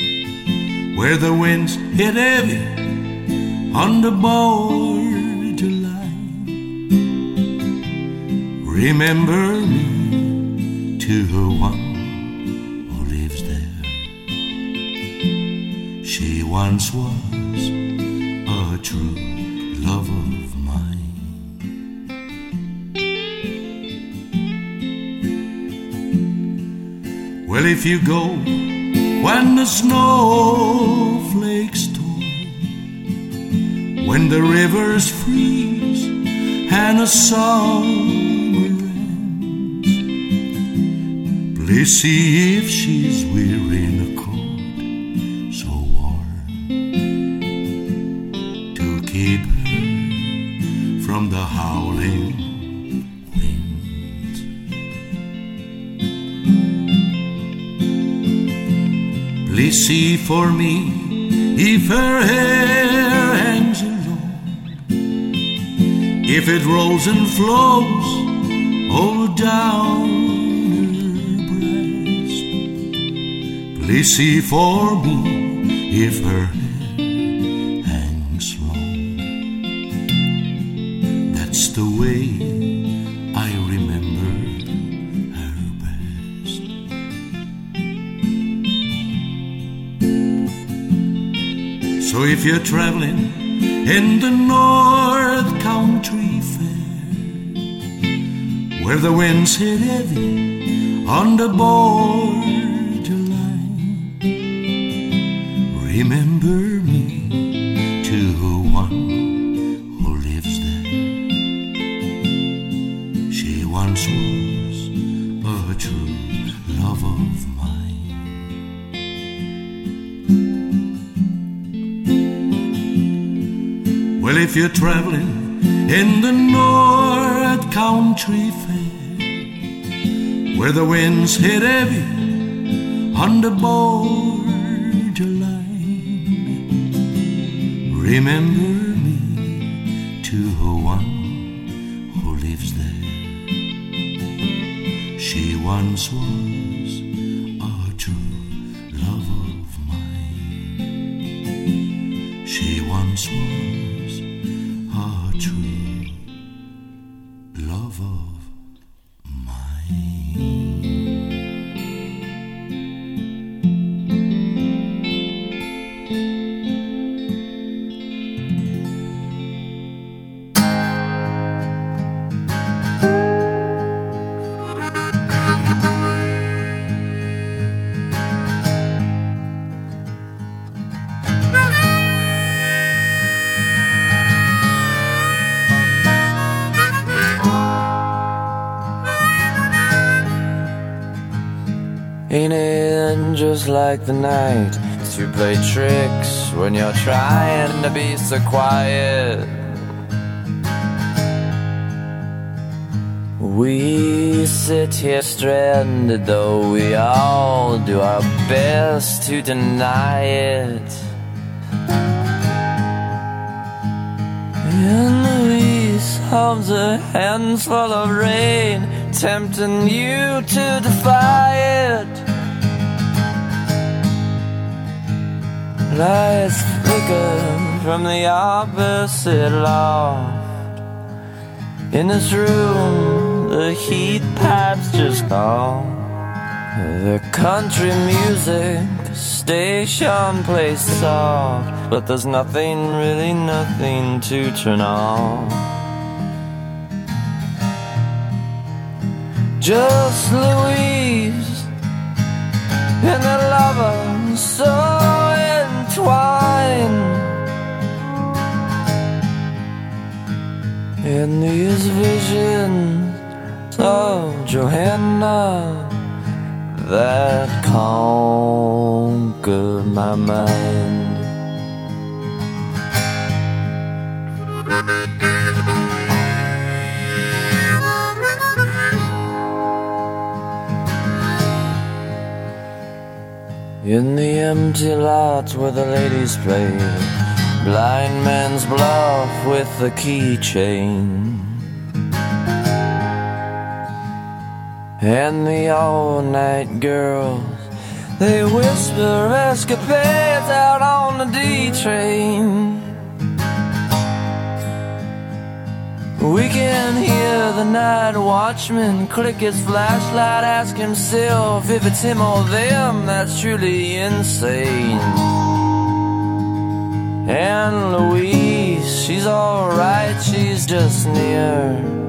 where the winds hit heavy on the bow Well, if you go when the snowflakes turn, when the rivers freeze and the summer ends, please see if she's weary. see for me if her hair hangs alone, if it rolls and flows all down her breast. Please see for me if her if you're traveling in the North Country Fair, where the winds hit heavy on the borderline, you're traveling in the North Country Fair, where the winds hit heavy on the borderline, remember like the night to play tricks when you're trying to be so quiet? We sit here stranded, though we all do our best to deny it. And Louise holds her hands full of rain, tempting you to defy it. Lights flicker from the opposite loft. In this room, the heat pipes just gone. The country music station plays soft, but there's nothing, really nothing to turn on. Just Louise and the lover so entwined. In these visions of Johanna that conquered my mind. In the empty lot where the ladies play, Blind man's bluff with the keychain. And the all-night girls They whisper escapades out on the D train We can hear the night watchman click his flashlight, ask himself if it's him or them that's truly insane. And Louise, she's alright, she's just near.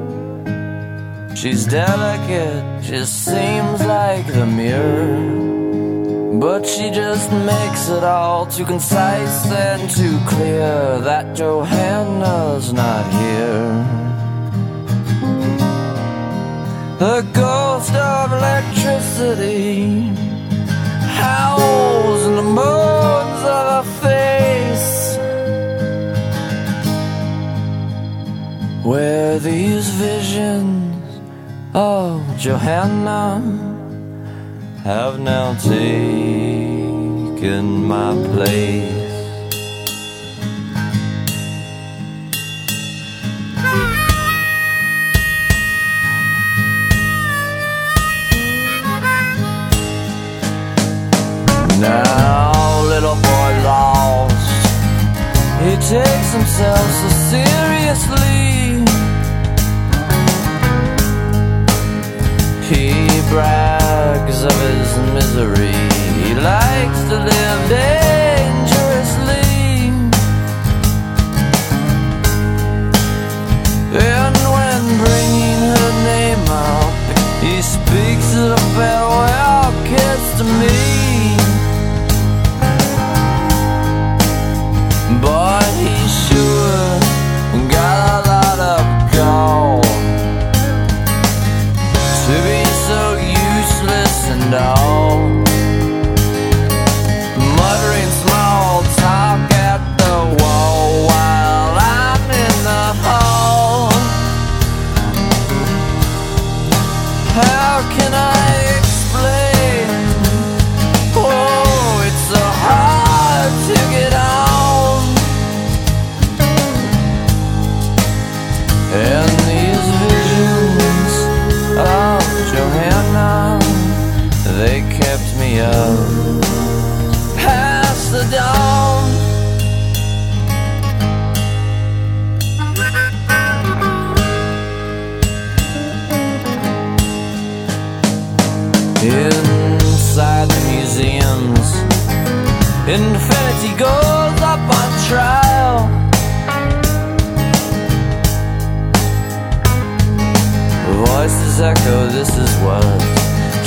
She's delicate, just seems like the mirror. But she just makes it all too concise and too clear that Johanna's not here. The ghost of electricity howls in the bones of her face. Where these visions of Johanna have now taken my place. Now, little boy lost, he takes himself so seriously. Brags of his misery. He likes to live dangerously. And when bringing her name up, he speaks a farewell kiss to me. But and all.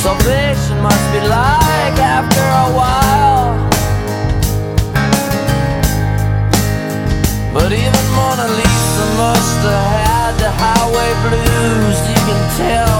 Salvation must be like after a while. But even Mona Lisa must have had the highway blues. You can tell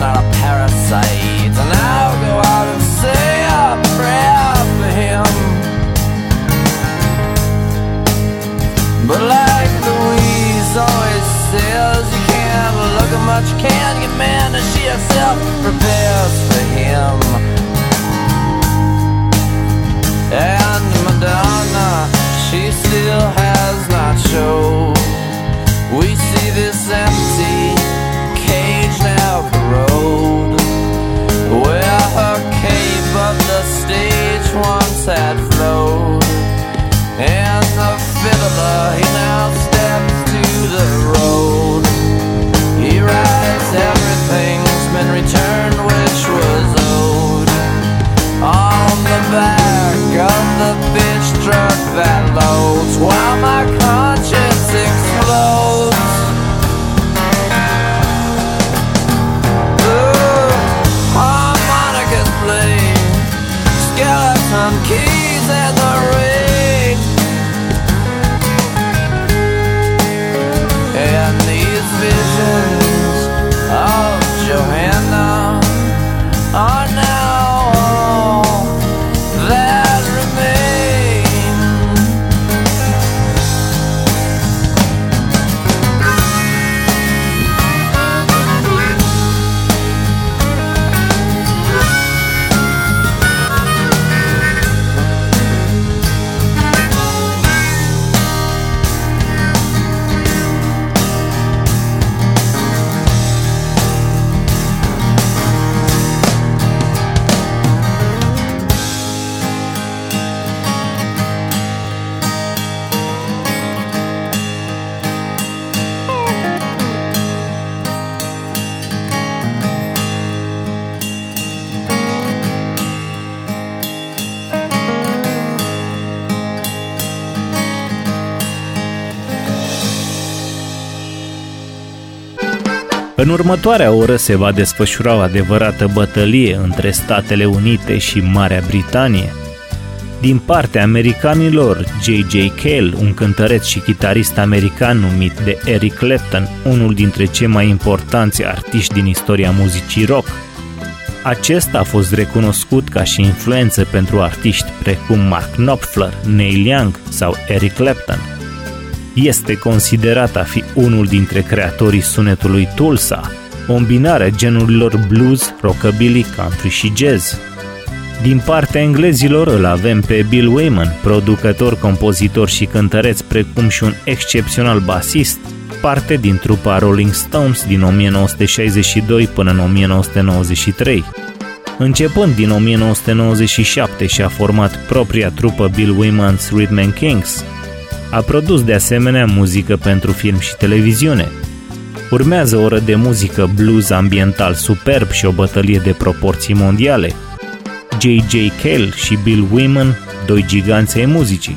not a parasite, and I'll go out and say a prayer for him. But like Louise always says, you can't look at much, can't get mad, and she herself prepares for him. And Madonna, she still has not showed. We see this empty următoarea oră se va desfășura o adevărată bătălie între Statele Unite și Marea Britanie. Din partea americanilor, J.J. Cale, un cântăreț și chitarist american numit de Eric Clapton, unul dintre cei mai importanți artiști din istoria muzicii rock. Acesta a fost recunoscut ca și influență pentru artiști precum Mark Knopfler, Neil Young sau Eric Clapton. Este considerat a fi unul dintre creatorii sunetului Tulsa, combinarea genurilor blues, rockabilly, country și jazz. Din partea englezilor îl avem pe Bill Wyman, producător, compozitor și cântăreț, precum și un excepțional basist, parte din trupa Rolling Stones din 1962 până în 1993. Începând din 1997 și-a format propria trupă Bill Wyman's Rhythm and Kings. A produs de asemenea muzică pentru film și televiziune. Urmează o oră de muzică blues ambiental superb și o bătălie de proporții mondiale. J.J. Cale și Bill Wyman, doi giganți ai muzicii.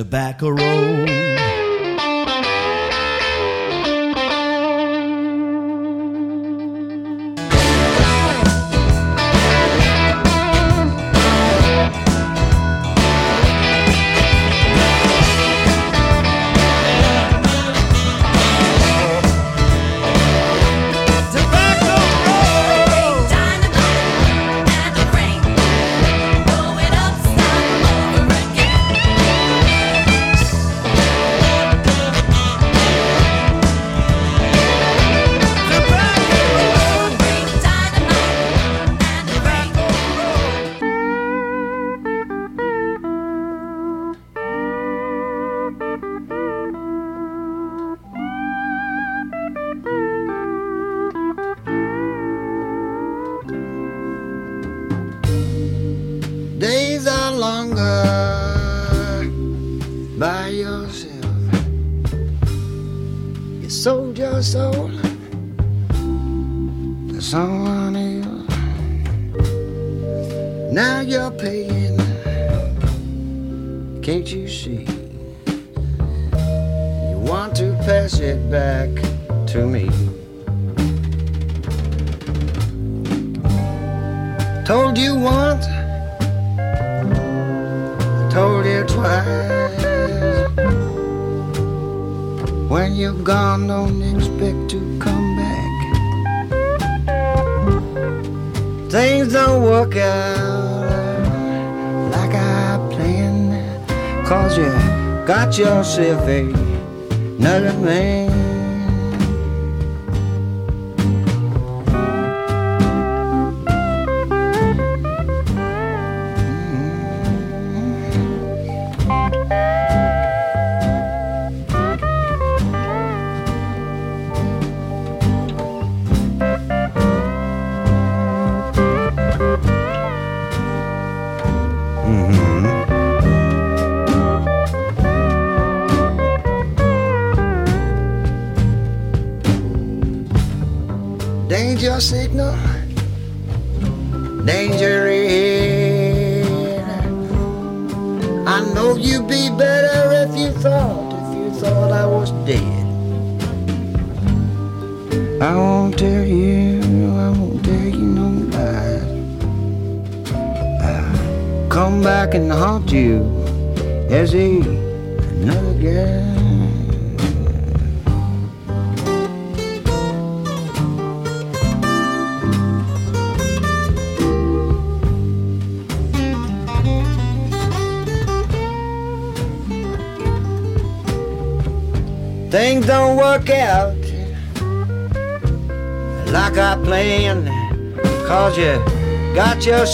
Tobacco Road.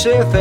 Got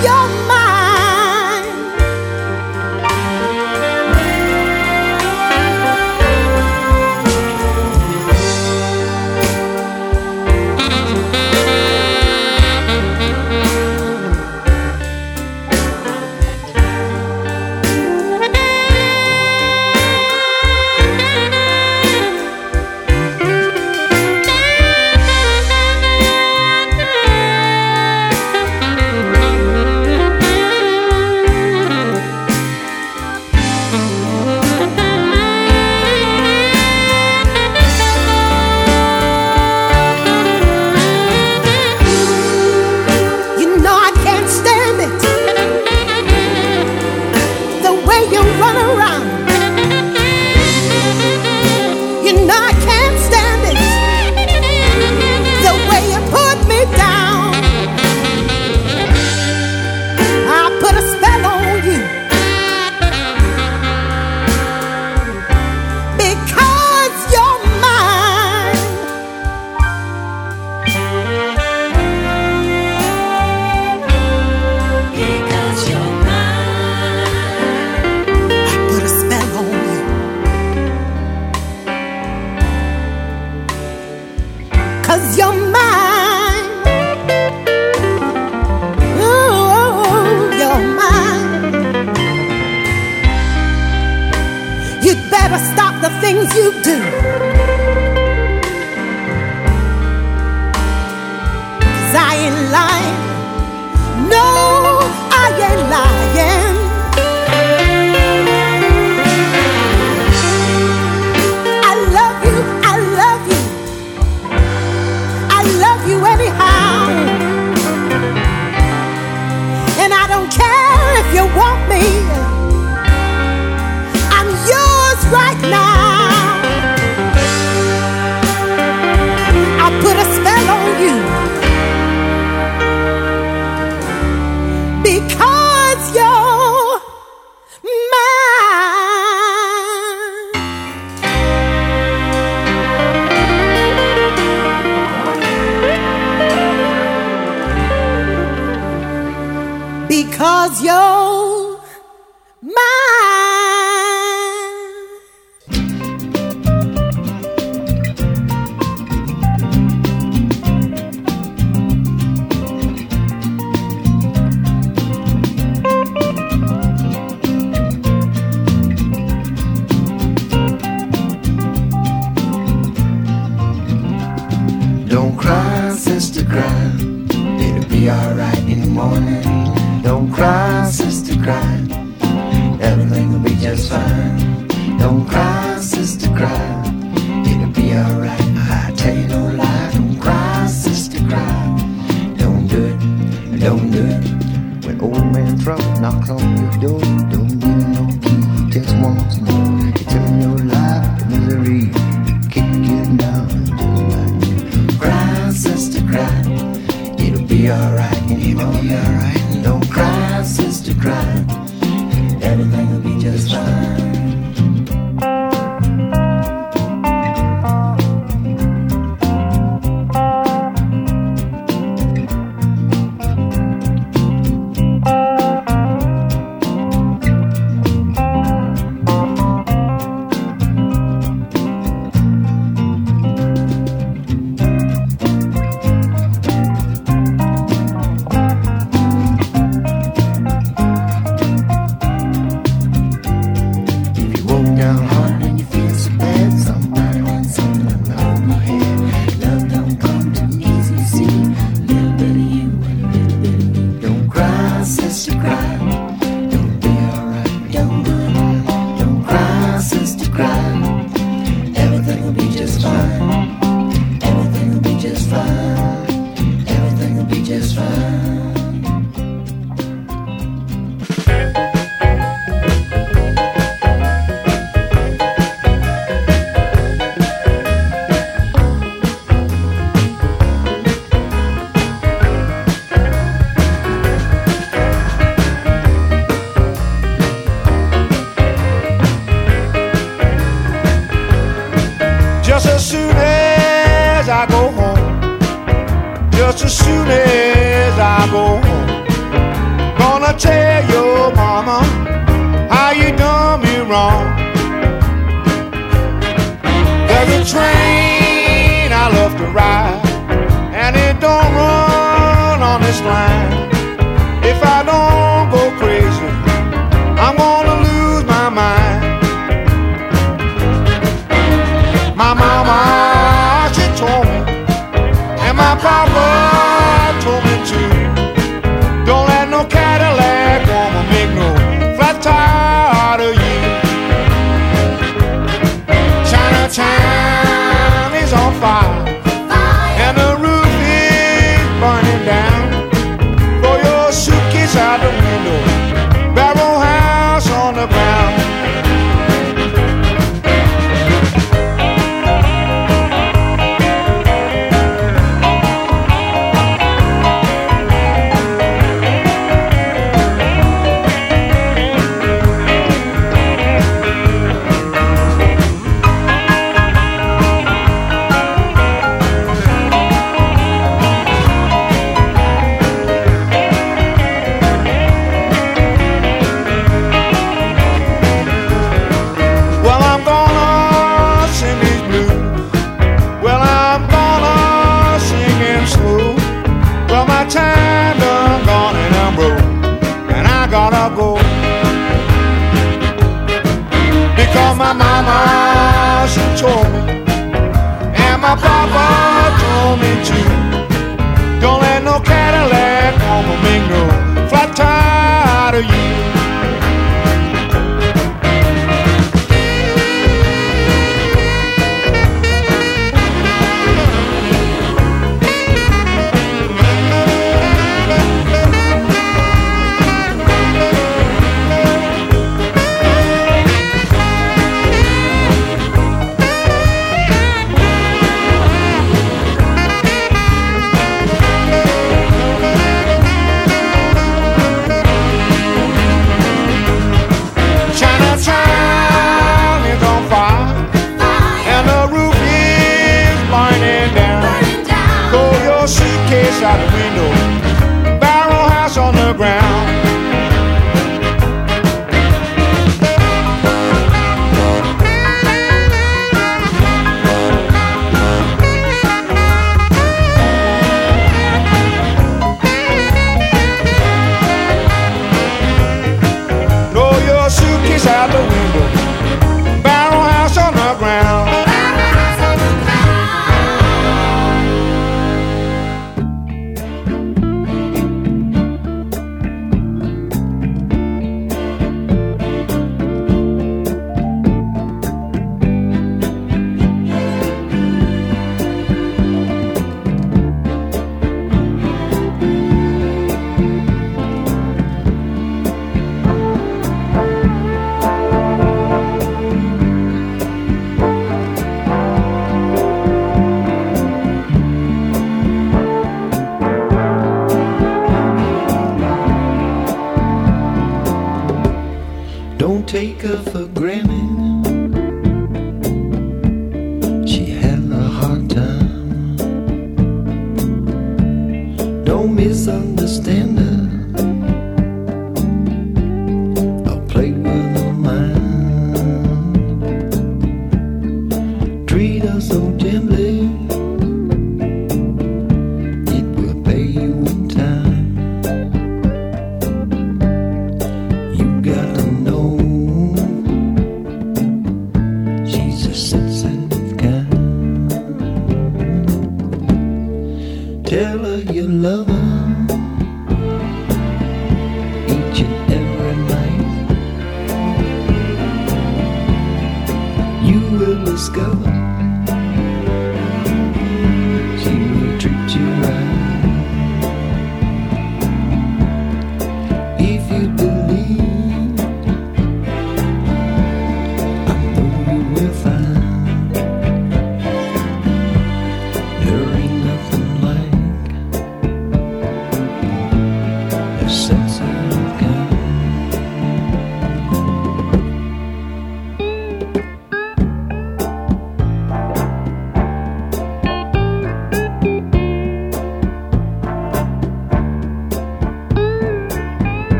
Because train I love to ride, and it don't run on this line.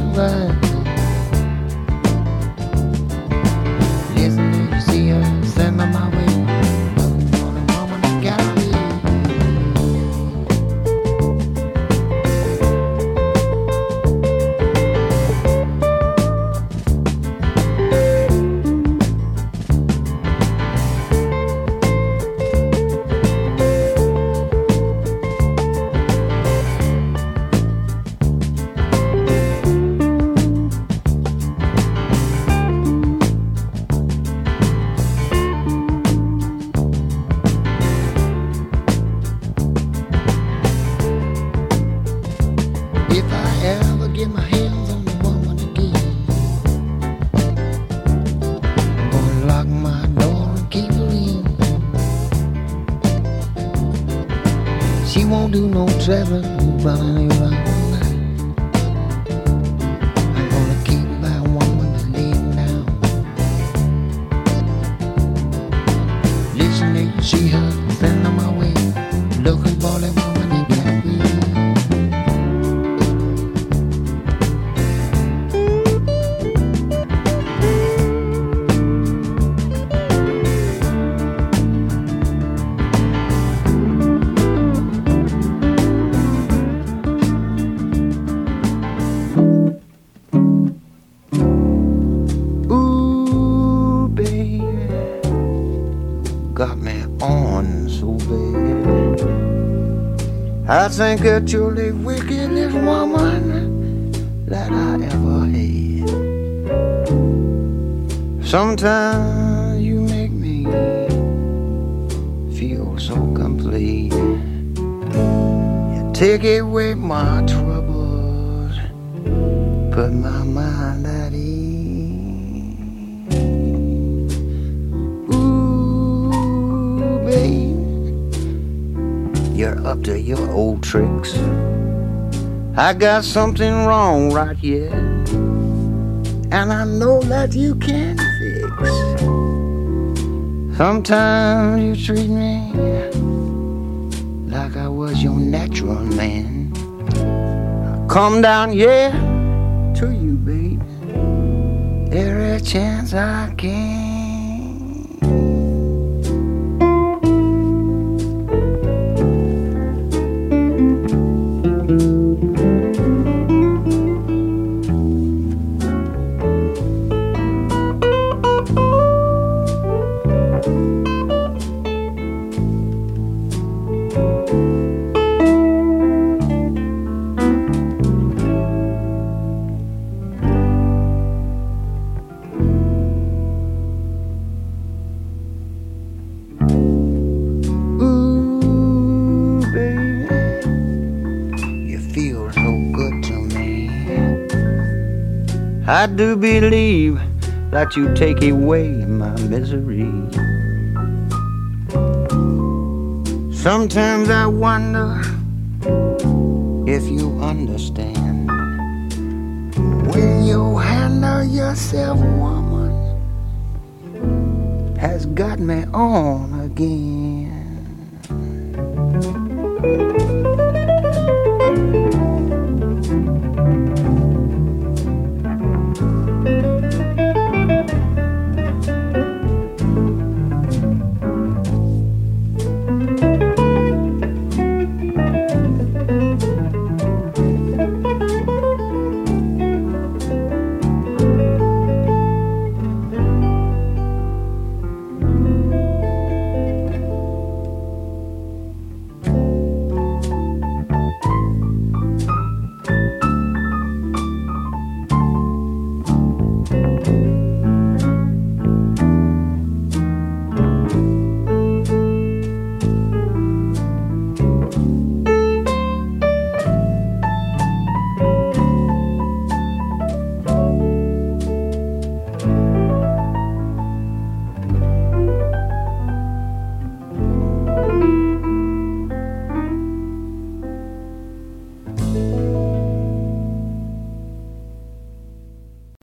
right. think a truly wickedest woman that I ever had. Sometimes you make me feel so complete. You take away my troubles, but my tricks. I got something wrong right here, and I know that you can fix. Sometimes you treat me like I was your natural man. I come down here to you, babe, every chance I can. I do believe that you take away my misery. Sometimes I wonder if you understand when you handle yourself, woman, has got me on again.